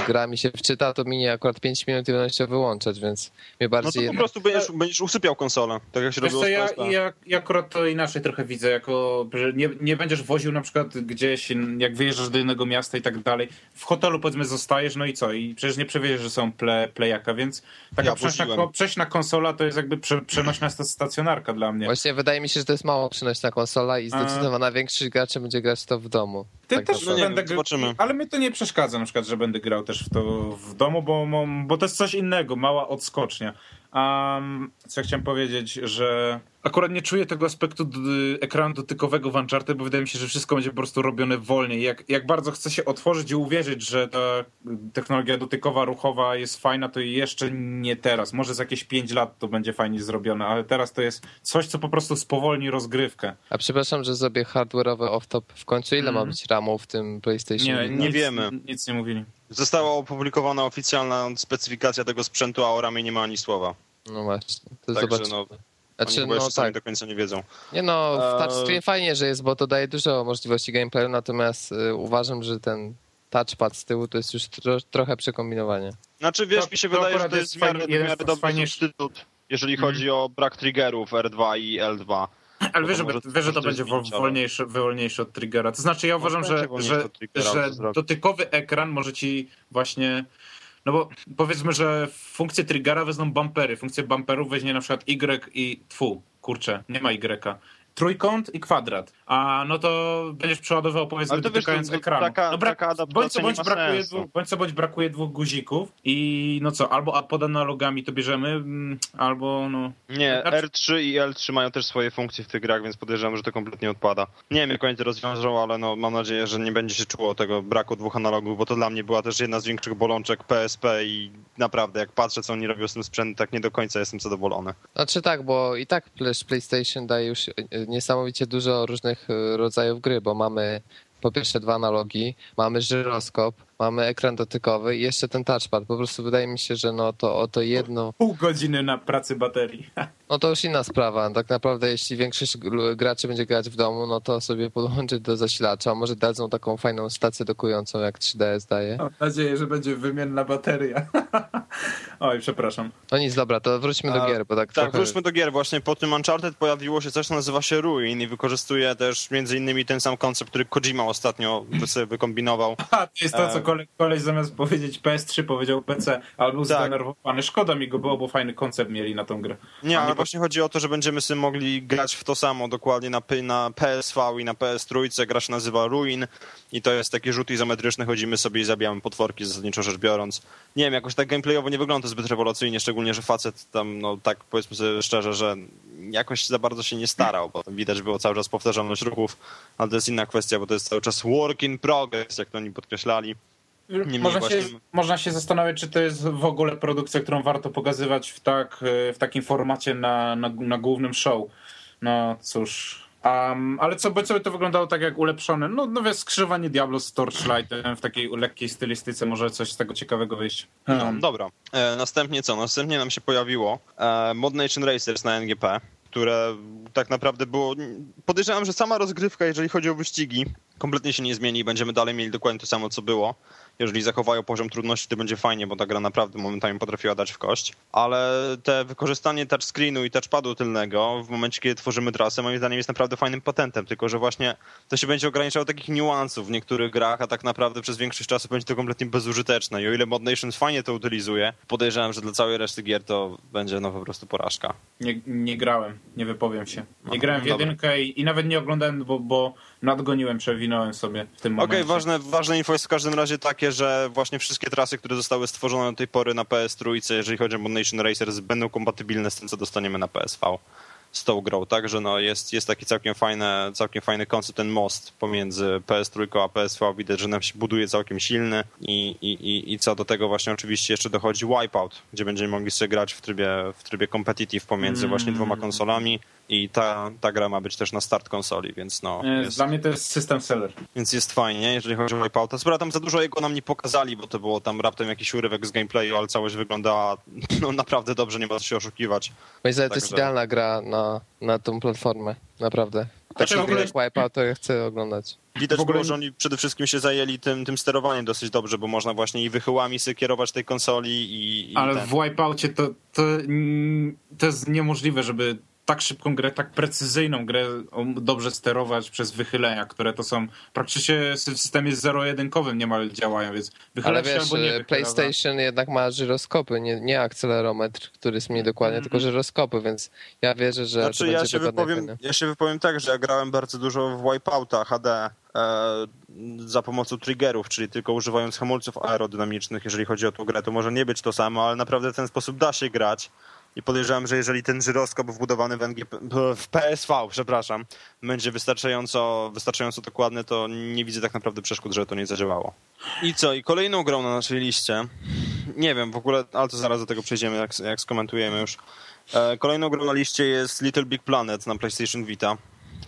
gra mi się wczyta, to minie akurat 5 minut i będę chciał wyłączać, więc mnie No bardziej... to po prostu będziesz, będziesz usypiał konsolę, tak jak się Wiesz robiło co, ja, ja, ja akurat to inaczej trochę widzę, jako, że nie, nie będziesz woził na przykład gdzieś, jak wyjeżdżasz do innego miasta i tak dalej, w hotelu powiedzmy zostajesz, no i co, i przecież nie przewieziesz, że są ple, plejaka, więc taka Ja przejść, na, woziłem. przejść na konsola to jest jakby prze, przenośna sta- stacjonarka dla mnie. Właśnie wydaje mi się, że to jest mało przynośna konsola i zdecydowana większość graczy będzie grać to w domu. Ty Tak też no nie będę zobaczymy. Ale mnie to nie przeszkadza na przykład, że będę grał też w to w domu, bo, bo to jest coś innego, mała odskocznia. Um, co ja chciałem powiedzieć, że akurat nie czuję tego aspektu d- ekranu dotykowego w Uncharted, bo wydaje mi się, że wszystko będzie po prostu robione wolniej. Jak, jak bardzo chcę się otworzyć i uwierzyć, że ta technologia dotykowa, ruchowa jest fajna, to jeszcze nie teraz. Może za jakieś 5 lat to będzie fajnie zrobione, ale teraz to jest coś, co po prostu spowolni rozgrywkę. A przepraszam, że zrobię hardware'owy off-top. W końcu ile ma Mhm. być RAMu w tym PlayStation? Nie, Nie nic, wiemy. Nic nie mówili. Została opublikowana oficjalna specyfikacja tego sprzętu, a o ramie nie ma ani słowa. No właśnie, to Także zobacz. no, Znaczy, oni no jeszcze sami tak. do końca nie wiedzą. Nie no, w Eee. touchscreen fajnie, że jest, bo to daje dużo możliwości gameplayu, natomiast y, uważam, że ten touchpad z tyłu to jest już tro, trochę przekombinowanie. Znaczy, wiesz, To- mi się to wydaje, że to jest w miarę, w miarę dobry substytut, jeżeli Mhm. chodzi o brak triggerów R2 i L2. Ale wiesz, że, może- wiesz, że to będzie wolniejsze, wolniejsze od triggera. To znaczy, ja uważam, że, że, że dotykowy ekran może ci właśnie. No bo powiedzmy, że funkcję triggera wezmą bumpery. Funkcję bumperów weźmie na przykład Y i tfu, kurczę, nie ma Y. Trójkąt i kwadrat. A no to będziesz przeładował powiedzmy Ale to wiesz, dotykając to ekranu. taka- no, brak, taka bądź co bądź brakuje dwóch, bądź co bądź brakuje dwóch guzików i no co, albo a pod analogami to bierzemy, mm, albo no... Nie, Znaczy- R3 i L3 mają też swoje funkcje w tych grach, więc podejrzewam, że to kompletnie odpada. Nie wiem, jak oni to rozwiążą, ale no, mam nadzieję, że nie będzie się czuło tego braku dwóch analogów, bo to dla mnie była też jedna z większych bolączek PSP i naprawdę, jak patrzę, co oni robią z tym sprzętem, tak nie do końca jestem zadowolony. Znaczy tak, bo i tak Play- PlayStation daje już y, niesamowicie dużo różnych y, rodzajów gry, bo mamy po pierwsze dwa analogi, mamy żyroskop, mamy ekran dotykowy i jeszcze ten touchpad. Po prostu wydaje mi się, że no to o to jedno, Pół godziny na pracy baterii. no to już inna sprawa. Tak naprawdę jeśli większość gr- graczy będzie grać w domu, no to sobie podłączyć do zasilacza. Może dadzą taką fajną stację dokującą jak 3DS daje. Mam nadzieję, że będzie wymienna bateria. Oj, przepraszam. No nic, dobra, to wróćmy do A, gier, bo tak, Tak, trochę... wróćmy do gier. Właśnie po tym Uncharted pojawiło się coś, co nazywa się Ruin i wykorzystuje też między innymi ten sam koncept, który Kojima ostatnio sobie wykombinował. A, to jest to, co. koleś, koleś zamiast powiedzieć PS3 powiedział PC, ale był Tak. zdenerwowany. Szkoda mi go było, bo fajny koncept mieli na tą grę. Nie, ale nie- właśnie chodzi o to, że będziemy sobie mogli grać w to samo dokładnie na, na PSV i na PS3. Gra się nazywa Ruin i to jest taki rzut izometryczny. Chodzimy sobie i zabijamy potworki, zasadniczo rzecz biorąc. Nie wiem, jakoś tak gameplayowo nie wygląda to zbyt rewelacyjnie, szczególnie, że facet tam, no tak powiedzmy sobie szczerze, że jakoś za bardzo się nie starał, bo tam widać było cały czas powtarzalność ruchów, ale to jest inna kwestia, bo to jest cały czas work in progress, jak to oni podkreślali. Niemniej Można, właśnie- się, można się zastanawiać, czy to jest w ogóle produkcja, którą warto pokazywać w, tak, e, w takim formacie na, na, na głównym show. No cóż. Um, ale co, bo by to wyglądało tak jak ulepszone? No, nowe skrzyżowanie Diablo z Torchlightem w takiej lekkiej stylistyce, może coś z tego ciekawego wyjść. No, Hmm. dobra. E, następnie co? Następnie nam się pojawiło e, Mod Nation Racers na NGP, które tak naprawdę było... Podejrzewam, że sama rozgrywka, jeżeli chodzi o wyścigi, kompletnie się nie zmieni i będziemy dalej mieli dokładnie to samo, co było. Jeżeli zachowają poziom trudności, to będzie fajnie, bo ta gra naprawdę momentami potrafiła dać w kość. Ale te wykorzystanie touchscreenu i touchpadu tylnego w momencie, kiedy tworzymy trasę, moim zdaniem jest naprawdę fajnym patentem, tylko że właśnie to się będzie ograniczało takich niuansów w niektórych grach, a tak naprawdę przez większość czasu będzie to kompletnie bezużyteczne. I o ile Mod Nations fajnie to utylizuje, podejrzewam, że dla całej reszty gier to będzie no po prostu porażka. Nie, nie grałem, nie wypowiem się. Nie Aha, grałem w jedynkę i, i nawet nie oglądałem, bo, bo nadgoniłem, przewinąłem sobie w tym Okej, momencie. ważne, ważne info jest w każdym razie takie, że właśnie wszystkie trasy, które zostały stworzone do tej pory na PS3, jeżeli chodzi o Nation Racers, będą kompatybilne z tym, co dostaniemy na PSV z tą grą. Także no jest, jest taki całkiem fajny, całkiem fajny koncept, ten most pomiędzy PS3 a PSV. Widać, że nam się buduje całkiem silny i, i, i, i co do tego właśnie oczywiście jeszcze dochodzi Wipeout, gdzie będziemy mogli sobie grać w trybie, w trybie competitive pomiędzy Mm. właśnie dwoma konsolami i ta, ta gra ma być też na start konsoli, więc no E, jest... Dla mnie to jest system seller. Więc jest fajnie, jeżeli chodzi o Wipeouta. Spora tam za dużo jego nam nie pokazali, bo to było tam raptem jakiś urywek z gameplayu, ale całość wyglądała no, naprawdę dobrze, nie ma co się oszukiwać. Moim zdaniem to jest idealna gra na, na tą platformę, naprawdę. Tak Znaczy, w ogóle- jak Wipeout, to ja chcę oglądać. Widać W ogóle było, że oni przede wszystkim się zajęli tym, tym sterowaniem dosyć dobrze, bo można właśnie i wychyłami sobie kierować tej konsoli i, i Ale ten. w Wipeoutie to, to, to jest niemożliwe, żeby tak szybką grę, tak precyzyjną grę dobrze sterować przez wychylenia, które to są praktycznie w systemie zero-jedynkowym niemal działają, więc Ale wiesz, albo nie e, wychyla, PlayStation jednak ma żyroskopy, nie, nie akcelerometr, który jest mniej dokładnie, tylko żyroskopy, więc ja wierzę, że Znaczy, to ja się, wypowiem, fajne. ja się wypowiem tak, że ja grałem bardzo dużo w Wipeouta HD e, za pomocą triggerów, czyli tylko używając hamulców aerodynamicznych, jeżeli chodzi o tą grę. To może nie być to samo, ale naprawdę w ten sposób da się grać. I podejrzewam, że jeżeli ten żyroskop wbudowany w, NGP, w PSV, przepraszam, będzie wystarczająco, wystarczająco dokładny, to nie widzę tak naprawdę przeszkód, żeby to nie zadziałało. I co? I kolejną grą na naszej liście, nie wiem w ogóle, ale to zaraz do tego przejdziemy, jak, jak skomentujemy już. E, Kolejną grą na liście jest Little Big Planet na PlayStation Vita,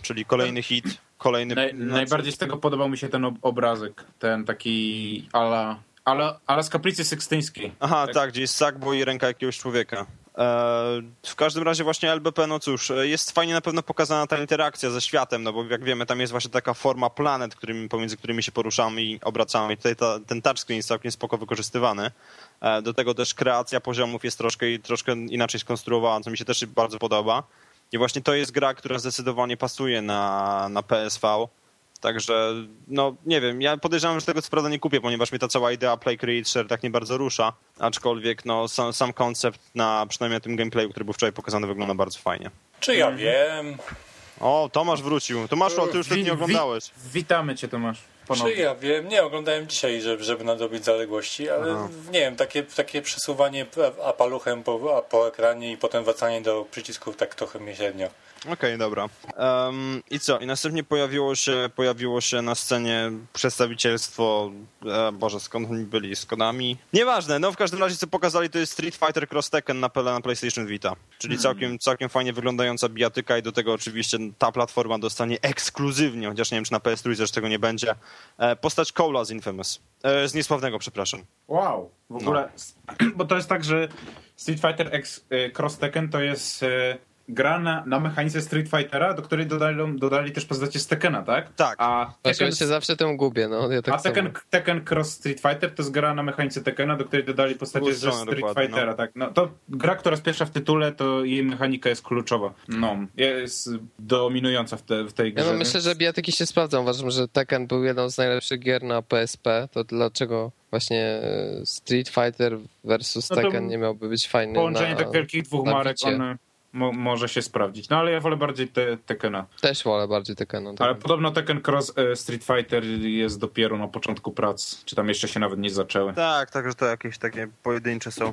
czyli kolejny hit, kolejny... Naj, znaczy- najbardziej z tego podobał mi się ten ob- obrazek, ten taki ala, ala, ala z kaplicy sykstyńskiej. Aha, tak, gdzie jest Sackboy i ręka jakiegoś człowieka. E, w każdym razie właśnie LBP, no cóż, e, jest fajnie na pewno pokazana ta interakcja ze światem, no bo jak wiemy, tam jest właśnie taka forma planet, którymi, pomiędzy którymi się poruszamy i obracamy. I tutaj ta, ten touchscreen jest całkiem spoko wykorzystywany. E, do tego też kreacja poziomów jest troszkę, troszkę inaczej skonstruowana, co mi się też bardzo podoba. I właśnie to jest gra, która zdecydowanie pasuje na, na PSV. Także, no nie wiem, ja podejrzewam, że tego co prawda nie kupię, ponieważ mnie ta cała idea Play Create Share tak nie bardzo rusza, aczkolwiek no sam, sam koncept na przynajmniej na tym gameplayu, który był wczoraj pokazany, wygląda bardzo fajnie. Czy ja wiem? O, Tomasz wrócił. Tomaszu, a ty już Wi- nie wi- oglądałeś. Witamy cię Tomasz. Czy Ponownie. ja wiem? Nie, oglądałem dzisiaj, żeby, żeby nadrobić zaległości, ale Aha. nie wiem, takie, takie przesuwanie a paluchem po, a po ekranie i potem wracanie do przycisków tak trochę mnie średnio. Okej, dobra. Em, I co? I następnie pojawiło się, pojawiło się na scenie przedstawicielstwo, e, Boże, skąd oni byli? Z Konami? Nieważne, no w każdym razie co pokazali to jest Street Fighter Cross Tekken na, na PlayStation Vita. Czyli całkiem, całkiem fajnie wyglądająca bijatyka i do tego oczywiście ta platforma dostanie ekskluzywnie, chociaż nie wiem czy na PS3 też tego nie będzie, e, postać Cola z Infamous. E, z Niesławnego, przepraszam. Wow, w No. ogóle, bo to jest tak, że Street Fighter X y, Cross Tekken to jest y, gra na, na mechanice Street Fightera, do której dodali, dodali też postacie z Tekkena, tak? Tak. A Tekken, się zawsze tym gubię, no ja tak a Tekken. Tekken Cross Street Fighter to jest gra na mechanice Tekkena, do której dodali postacie ze Street dokładnie, Fightera, tak? No to gra, która jest pierwsza w tytule, to jej mechanika jest kluczowa. No, jest dominująca w, te, w tej Ja grze. no myślę, że bijatyki się sprawdzą. Uważam, że Tekken był jedną z najlepszych gier na PSP. To dlaczego właśnie e, Street Fighter versus No Tekken nie miałby być fajny Połączenie na... tak wielkich dwóch marek, one mo, może się sprawdzić. No ale ja wolę bardziej te, Tekkena. Też wolę bardziej Tekkena. Ale Tak. podobno Tekken Cross e, Street Fighter jest dopiero na początku prac. Czy tam jeszcze się nawet nie zaczęły. Tak, także to jakieś takie pojedyncze są.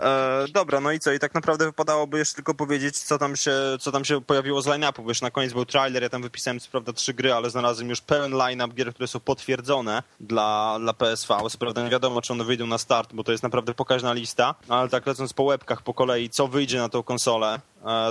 E, dobra, no i co? I tak naprawdę wypadałoby jeszcze tylko powiedzieć, co tam się, co tam się pojawiło z line-upu, bo już na koniec był trailer, ja tam wypisałem co prawda trzy gry, ale znalazłem już pełen line-up gier, które są potwierdzone dla, dla PSV. Co prawda nie wiadomo, czy one wyjdą na start, bo to jest naprawdę pokaźna lista, ale tak lecąc po łebkach po kolei, co wyjdzie na tą konsolę,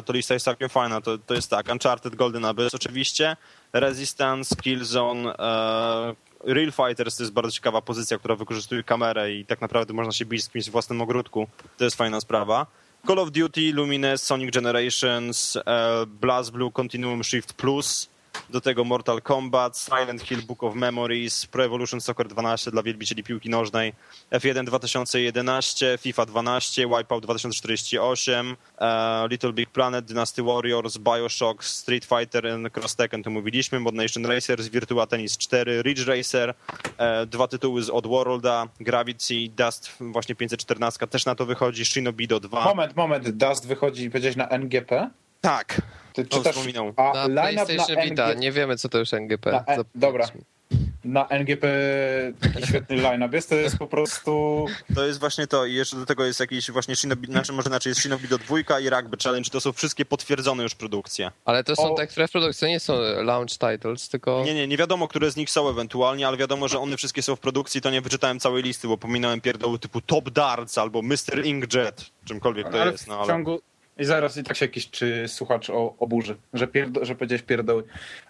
to lista jest całkiem fajna. To, to jest tak, Uncharted Golden Abyss oczywiście, Resistance, Killzone, e, Real Fighters to jest bardzo ciekawa pozycja, która wykorzystuje kamerę i tak naprawdę można się bić z kimś w własnym ogródku. To jest fajna sprawa. Call of Duty, Lumines, Sonic Generations, e, BlazBlue Continuum Shift Plus, do tego Mortal Kombat, Silent Hill Book of Memories, Pro Evolution Soccer 12 dla wielbicieli piłki nożnej, F1 2011, FIFA 12, Wipeout 2048, e, Little Big Planet, Dynasty Warriors, Bioshock, Street Fighter Cross Tekken, to mówiliśmy, Mod Nation Racers, Virtua Tennis 4, Ridge Racer, e, dwa tytuły z Oddworlda, Gravity, Dust właśnie 514 też na to wychodzi, Shinobido 2. Moment, moment, Dust wychodzi, powiedziałeś na NGP? Tak, Ty to czytasz, wspominał. a Na line-up PlayStation Vita, NG nie wiemy co to już NGP. Na E- dobra. na NGP taki świetny line-up jest, to jest po prostu... To jest właśnie to i jeszcze do tego jest jakiś właśnie Shinobi, znaczy może inaczej jest Shinobi do dwójka i Rugby Challenge, to są wszystkie potwierdzone już produkcje. Ale to są O- te, które w produkcji to nie są launch titles, tylko... Nie, nie, nie wiadomo, które z nich są ewentualnie, ale wiadomo, że one wszystkie są w produkcji, to nie wyczytałem całej listy, bo pominąłem pierdoły typu Top Darts albo Mr. Inkjet, czymkolwiek to ale jest, no w ale... ciągu... I zaraz i tak się jakiś czy słuchacz o, oburzy, że, pierdo, że powiedziałeś pierdoły.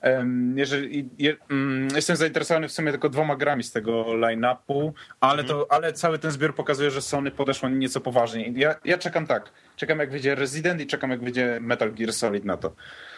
Um, jeżeli, je, um, jestem zainteresowany w sumie tylko dwoma grami z tego line-upu, ale, to, ale cały ten zbiór pokazuje, że Sony podeszło nieco poważniej. Ja, ja czekam tak, czekam jak wyjdzie Resident i czekam jak wyjdzie Metal Gear Solid na to.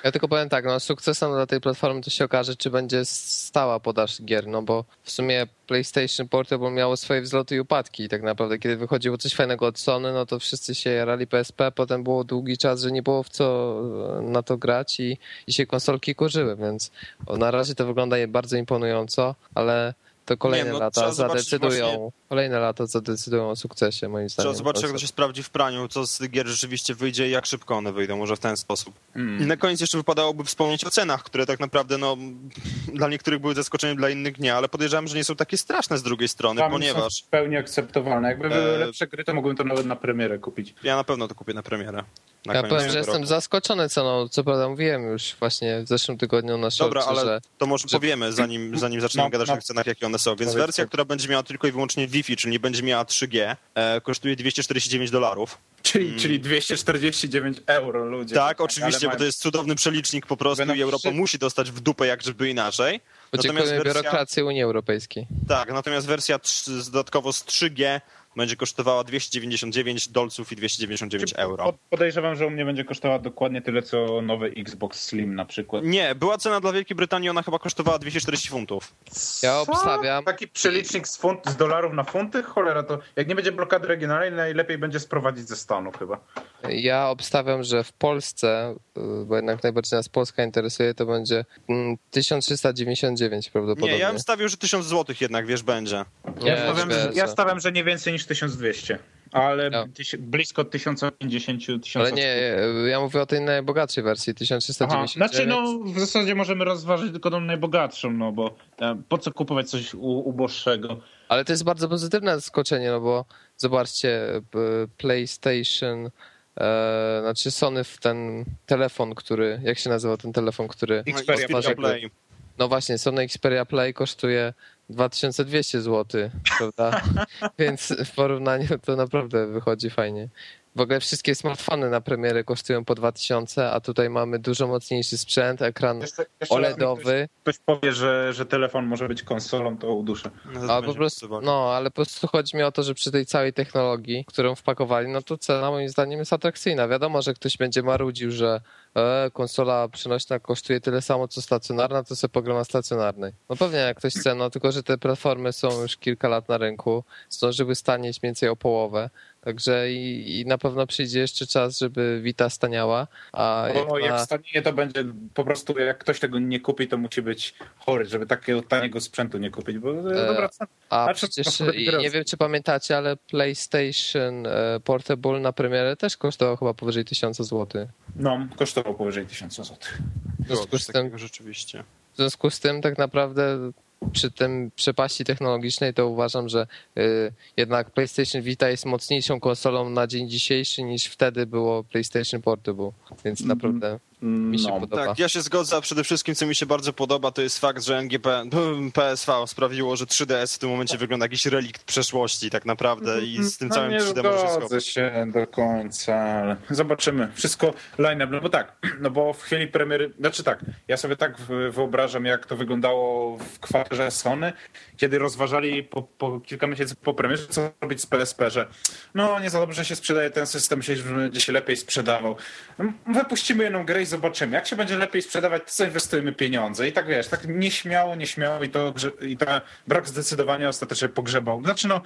Ja tylko powiem tak, no sukcesem dla tej platformy to się okaże, czy będzie stała podaż gier, no bo w sumie PlayStation Portable miało swoje wzloty i upadki i tak naprawdę kiedy wychodziło coś fajnego od Sony, no to wszyscy się jarali PSP, potem było długi czas, że nie było w co e, na to grać i, i się konsolki kurzyły, więc na razie to wygląda bardzo imponująco, ale to kolejne no, lata zadecydują, właśnie- kolejne lata zadecydują o sukcesie moim zdaniem. Trzeba zobaczyć, jak to się sprawdzi w praniu, co z tych gier rzeczywiście wyjdzie i jak szybko one wyjdą, może w ten sposób. I na koniec jeszcze wypadałoby wspomnieć o cenach, które tak naprawdę no, dla niektórych były zaskoczeniem, dla innych nie, ale podejrzewam, że nie są takie straszne z drugiej strony, Tam są ponieważ w pełni akceptowalne. Jakby były E, lepsze gry, to mógłbym to nawet na premierę kupić. ja na pewno to kupię na premierę. Na Ja powiem, że jestem roku. zaskoczony ceną, co prawda mówiłem już właśnie w zeszłym tygodniu na Dobra, shortcie, ale że to może że- powiemy, zanim, zanim zaczniemy No, gadać no. o cenach, jakie one są. Więc wersja, tak. która będzie miała tylko i wyłącznie Wi-Fi, czyli nie będzie miała 3G, e, kosztuje 249 dolarów. Czyli, czyli 249 euro, ludzie. Tak, Ale oczywiście, bo to jest cudowny przelicznik po prostu i Europa wszyscy- musi dostać w dupę, jak żeby inaczej. podziękujemy wersja- biurokracji Unii Europejskiej. Tak, natomiast wersja tr- z- dodatkowo z 3G będzie kosztowała 299 dolców i 299 euro. Pod- Podejrzewam, że u mnie będzie kosztowała dokładnie tyle, co nowy Xbox Slim na przykład. Nie, była cena dla Wielkiej Brytanii, ona chyba kosztowała 240 funtów. Ja obstawiam, Taki przelicznik z, funt, z dolarów na funty? Cholera, to jak nie będzie blokady regionalnej, najlepiej będzie sprowadzić ze Stanu chyba. ja obstawiam, że w Polsce, y, bo jednak najbardziej nas Polska interesuje, to będzie mm, 1399 prawdopodobnie. Nie, ja bym stawił, że 1000 złotych jednak, wiesz, będzie. Ja stawiam, że, ja stawiam, że nie więcej niż 1200. Ale Ja. tyś, blisko 1050 tysięcy. Ale nie, ja mówię o tej najbogatszej wersji, Aha, 1399. znaczy no w zasadzie możemy rozważyć tylko tą najbogatszą, no bo e, po co kupować coś u, uboższego? Ale to jest bardzo pozytywne zaskoczenie, no bo zobaczcie, PlayStation, e, znaczy Sony w ten telefon, który, jak się nazywa ten telefon, który... Xperia. Play. No właśnie, Sony Xperia Play kosztuje 2200 zł, prawda? Więc w porównaniu to naprawdę wychodzi fajnie. W ogóle wszystkie smartfony na premierę kosztują po 2000, a tutaj mamy dużo mocniejszy sprzęt, ekran Jeszcze, jeszcze OLEDowy, Ktoś, ktoś powie, że, że telefon może być konsolą, to uduszę. No, a po prostu, no, ale po prostu chodzi mi o to, że przy tej całej technologii, którą wpakowali, no to cena moim zdaniem jest atrakcyjna. Wiadomo, że ktoś będzie marudził, że e, konsola przenośna kosztuje tyle samo, co stacjonarna, to sobie pogra na stacjonarnej. No pewnie jak ktoś chce, no tylko, że te platformy są już kilka lat na rynku, zdążyły stanieć mniej więcej o połowę, także i, i na pewno przyjdzie jeszcze czas, żeby Vita staniała, a jak Bo jak na... stanie, to będzie po prostu, jak ktoś tego nie kupi, to musi być chory, żeby takiego taniego sprzętu nie kupić, bo jest E, dobra. A przecież nie wiem, czy pamiętacie, ale PlayStation e, Portable na premierę też kosztował chyba powyżej 1000 zł. No, kosztował powyżej 1000 zł. W związku z tym, rzeczywiście. w związku z tym tak naprawdę przy tym przepaści technologicznej to uważam, że y, jednak PlayStation Vita jest mocniejszą konsolą na dzień dzisiejszy niż wtedy było PlayStation Portable, więc naprawdę mi się No, podoba. Tak, ja się zgodzę, a przede wszystkim co mi się bardzo podoba to jest fakt, że NGP, PSV sprawiło, że 3DS w tym momencie wygląda jak jakiś relikt przeszłości tak naprawdę i z tym no, całym nie 3D może się zgodzę się do końca, ale zobaczymy. Wszystko line-up, no bo tak, no bo w chwili premiery, znaczy tak, ja sobie tak wyobrażam, jak to wyglądało w kwaterze Sony, kiedy rozważali po, po kilka miesięcy po premierze, co robić z PSP, że no nie za dobrze się sprzedaje ten system, że będzie się lepiej sprzedawał. No, Wypuścimy jedną grę i zobaczymy. Jak się będzie lepiej sprzedawać, to co inwestujemy pieniądze. I tak wiesz, tak nieśmiało, nieśmiało i to i ta brak zdecydowania ostatecznie pogrzebał. Znaczy no,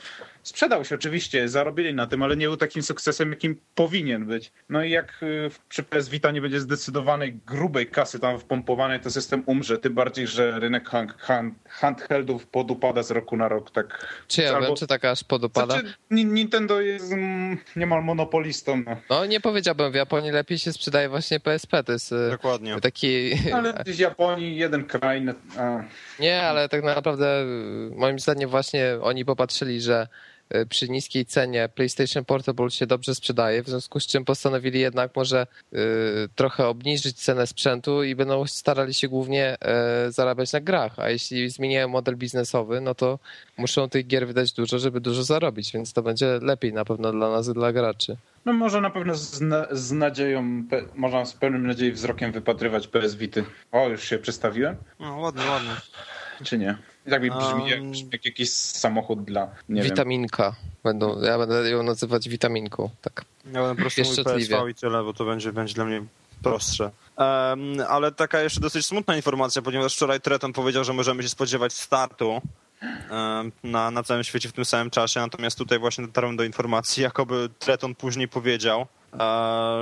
sprzedał się oczywiście, zarobili na tym, ale nie był takim sukcesem, jakim powinien być. No i jak y, w- przy PS Vita nie będzie zdecydowanej, grubej kasy tam wpompowanej, to system umrze. Tym bardziej, że rynek hand, hand, handheldów podupada z roku na rok. Tak. Czy ja Albo- wiem, czy tak aż podupada? Znaczy, Ni- Nintendo jest mm, niemal monopolistą. No. No nie powiedziałbym, w Japonii lepiej się sprzedaje właśnie PSP, to jest e, Dokładnie. taki... Ale z Japonii jeden kraj. A, Nie, ale tak naprawdę y, moim zdaniem właśnie oni popatrzyli, że y, przy niskiej cenie PlayStation Portable się dobrze sprzedaje, w związku z czym postanowili jednak może y, trochę obniżyć cenę sprzętu i będą starali się głównie y, zarabiać na grach, a jeśli zmieniają model biznesowy, no to muszą tych gier wydać dużo, żeby dużo zarobić, więc to będzie lepiej na pewno dla nas i dla graczy. no może na pewno z, na, z nadzieją, pe, można z pełnym nadziei wzrokiem wypatrywać PS Vity. O, już się przedstawiłem? No, ładnie, ładnie. Czy nie? Tak mi brzmi, jak, Um, brzmi jak jakiś samochód dla, nie wiem. Witaminka. Będą, ja będę ją nazywać witaminką. Tak. Ja będę po prostu mówił Pieszczotliwie. PSV i tyle, bo to będzie, będzie dla mnie prostsze. Em, ale taka jeszcze dosyć smutna informacja, ponieważ wczoraj Treton powiedział, że możemy się spodziewać startu na, na całym świecie w tym samym czasie, natomiast tutaj właśnie dotarłem do informacji, jakoby Treton później powiedział,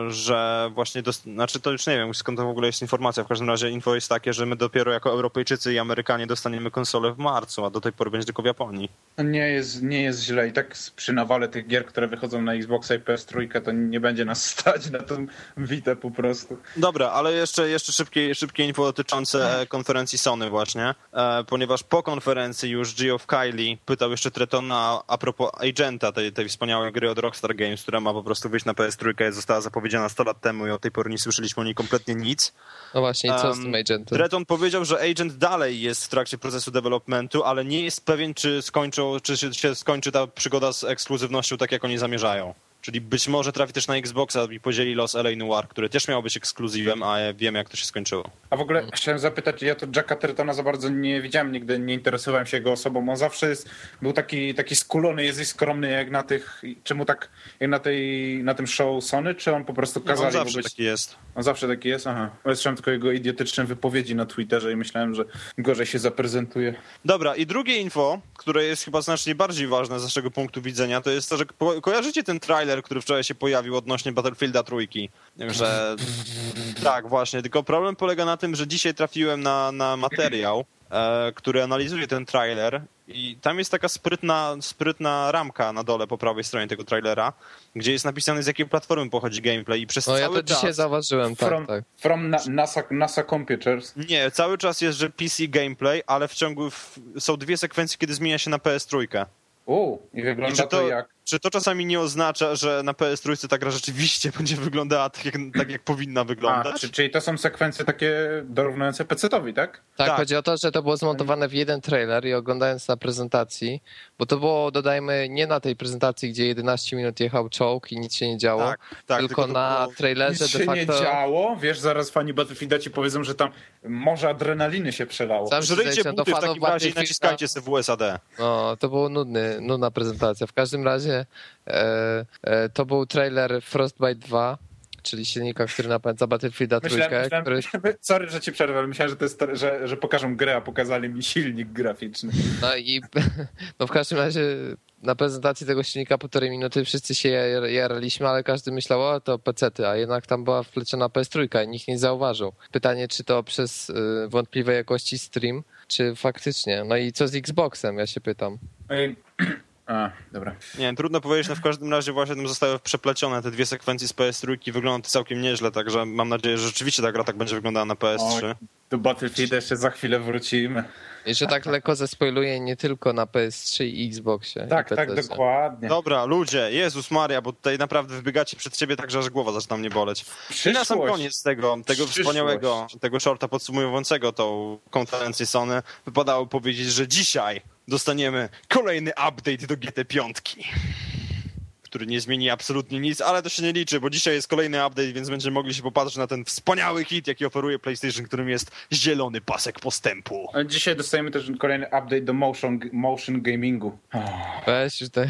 że właśnie, znaczy to już nie wiem skąd to w ogóle jest informacja, w każdym razie info jest takie, że my dopiero jako Europejczycy i Amerykanie dostaniemy konsolę w marcu, a do tej pory będzie tylko w Japonii. Nie jest, nie jest źle i tak przy nawale tych gier, które wychodzą na Xboxa i PS3, to nie będzie nas stać na tą Vita po prostu. Dobra, ale jeszcze, jeszcze szybkie, szybkie info dotyczące e, konferencji Sony właśnie, e, ponieważ po konferencji już Geoff Kylie pytał jeszcze Tretona a propos Agenta, tej, tej wspaniałej gry od Rockstar Games, która ma po prostu wyjść na PS3, została zapowiedziana 100 lat temu i od tej pory nie słyszeliśmy o niej kompletnie nic. No właśnie, co z tym agentem? Treton powiedział, że Agent dalej jest w trakcie procesu developmentu, ale nie jest pewien, czy, skończą, czy się skończy ta przygoda z ekskluzywnością tak, jak oni zamierzają. Czyli być może trafi też na Xboxa i podzieli los LA Noir, który też miał być ekskluzywem, a wiemy, jak to się skończyło. A w ogóle chciałem zapytać, ja to Jacka Tretona za bardzo nie widziałem nigdy, nie interesowałem się jego osobą. On zawsze jest, był taki, taki skulony, jest i skromny jak na tych, czemu tak, jak na tej, na tym show Sony, czy on po prostu On kazali mu zawsze być... taki jest. On zawsze taki jest? Aha. Ja słyszałem tylko jego idiotyczne wypowiedzi na Twitterze i myślałem, że gorzej się zaprezentuje. Dobra, i drugie info, które jest chyba znacznie bardziej ważne z naszego punktu widzenia, to jest to, że ko- kojarzycie ten trailer, który wczoraj się pojawił odnośnie Battlefielda trójki, że tak, właśnie, tylko problem polega na tym, że dzisiaj trafiłem na, na materiał, e, który analizuje ten trailer i tam jest taka sprytna, sprytna ramka na dole po prawej stronie tego trailera, gdzie jest napisane z jakiej platformy pochodzi gameplay i przez No ja cały to czas... dzisiaj zauważyłem, tak, From, tak. from na, NASA, NASA Computers. Nie, cały czas jest, że PC gameplay, ale w ciągu w, są dwie sekwencje, kiedy zmienia się na PS3. U, i I wygląda czy to, to, jak... czy to czasami nie oznacza, że na PS3 ta gra rzeczywiście będzie wyglądała tak, jak, tak, jak powinna A, wyglądać? czy, czyli to są sekwencje takie dorównujące PC-towi, tak? Tak, Tak. chodzi o to, że to było zmontowane w jeden trailer i oglądając na prezentacji, bo to było, dodajmy, nie na tej prezentacji, gdzie 11 minut jechał czołg i nic się nie działo, Tak, tak, tylko, tylko na było- trailerze Nic de się facto... nie działo. Wiesz, zaraz fani Battlefielda ci powiedzą, że tam morze adrenaliny się przelało. Sam Żryjcie do buty w takim razie i naciskajcie sobie WSAD. No, to było nudny, nudna prezentacja. W każdym razie e, e, to był trailer Frostbite 2, czyli silnika, który napędza Battlefielda Myślałem, trójkę, myślałem, który... sorry, że ci przerwę, ale myślałem, że, to jest, że, że pokażą grę, a pokazali mi silnik graficzny. No i no w każdym razie na prezentacji tego silnika półtorej minuty wszyscy się jar- jaraliśmy, ale każdy myślał, o to pecety, a jednak tam była wpleciona PS3 i nikt nie zauważył. Pytanie, czy to przez y, wątpliwej jakości stream, czy faktycznie. No i co z Xboxem, ja się pytam. A, dobra. Nie wiem, trudno powiedzieć, no w każdym razie właśnie tam zostały przeplecione te dwie sekwencje z PS3 i wygląda to całkiem nieźle, także mam nadzieję, że rzeczywiście ta gra tak będzie wyglądała na PS3. Oj, do Battlefielda jeszcze za chwilę wrócimy. I że tak lekko zespoiluję nie tylko na PS3 i Xboxie. Tak, i tak, PC-sie. dokładnie. Dobra, ludzie, Jezus Maria, bo tutaj naprawdę wybiegacie przed siebie tak, że aż głowa zaczyna mnie boleć. I na sam koniec tego, tego wspaniałego, tego shorta podsumowującego tą konferencję Sony, wypadało powiedzieć, że dzisiaj dostaniemy kolejny update do GT5, który nie zmieni absolutnie nic, ale to się nie liczy, bo dzisiaj jest kolejny update, więc będziemy mogli się popatrzeć na ten wspaniały hit, jaki oferuje PlayStation, którym jest zielony pasek postępu. A Dzisiaj dostajemy też kolejny update do motion, motion gamingu. Weź już te...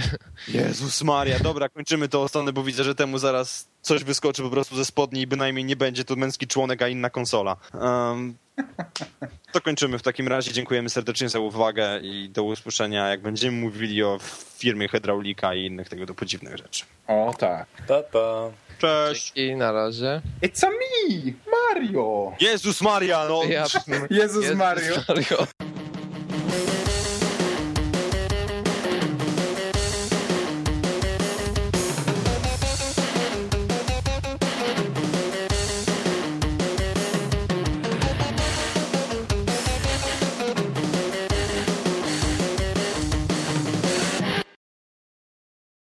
Jezus Maria, dobra, kończymy to Sony, bo widzę, że temu zaraz coś wyskoczy po prostu ze spodni i bynajmniej nie będzie to męski członek, a inna konsola. Um, to kończymy w takim razie. Dziękujemy serdecznie za uwagę i do usłyszenia, jak będziemy mówili o firmie Hydraulika i innych tego do podziwnych rzeczy. O tak. Pa, pa. Cześć! I na razie. It's a me, Mario! Jezus Maria, no! Ja, Jezus Mario. Mario.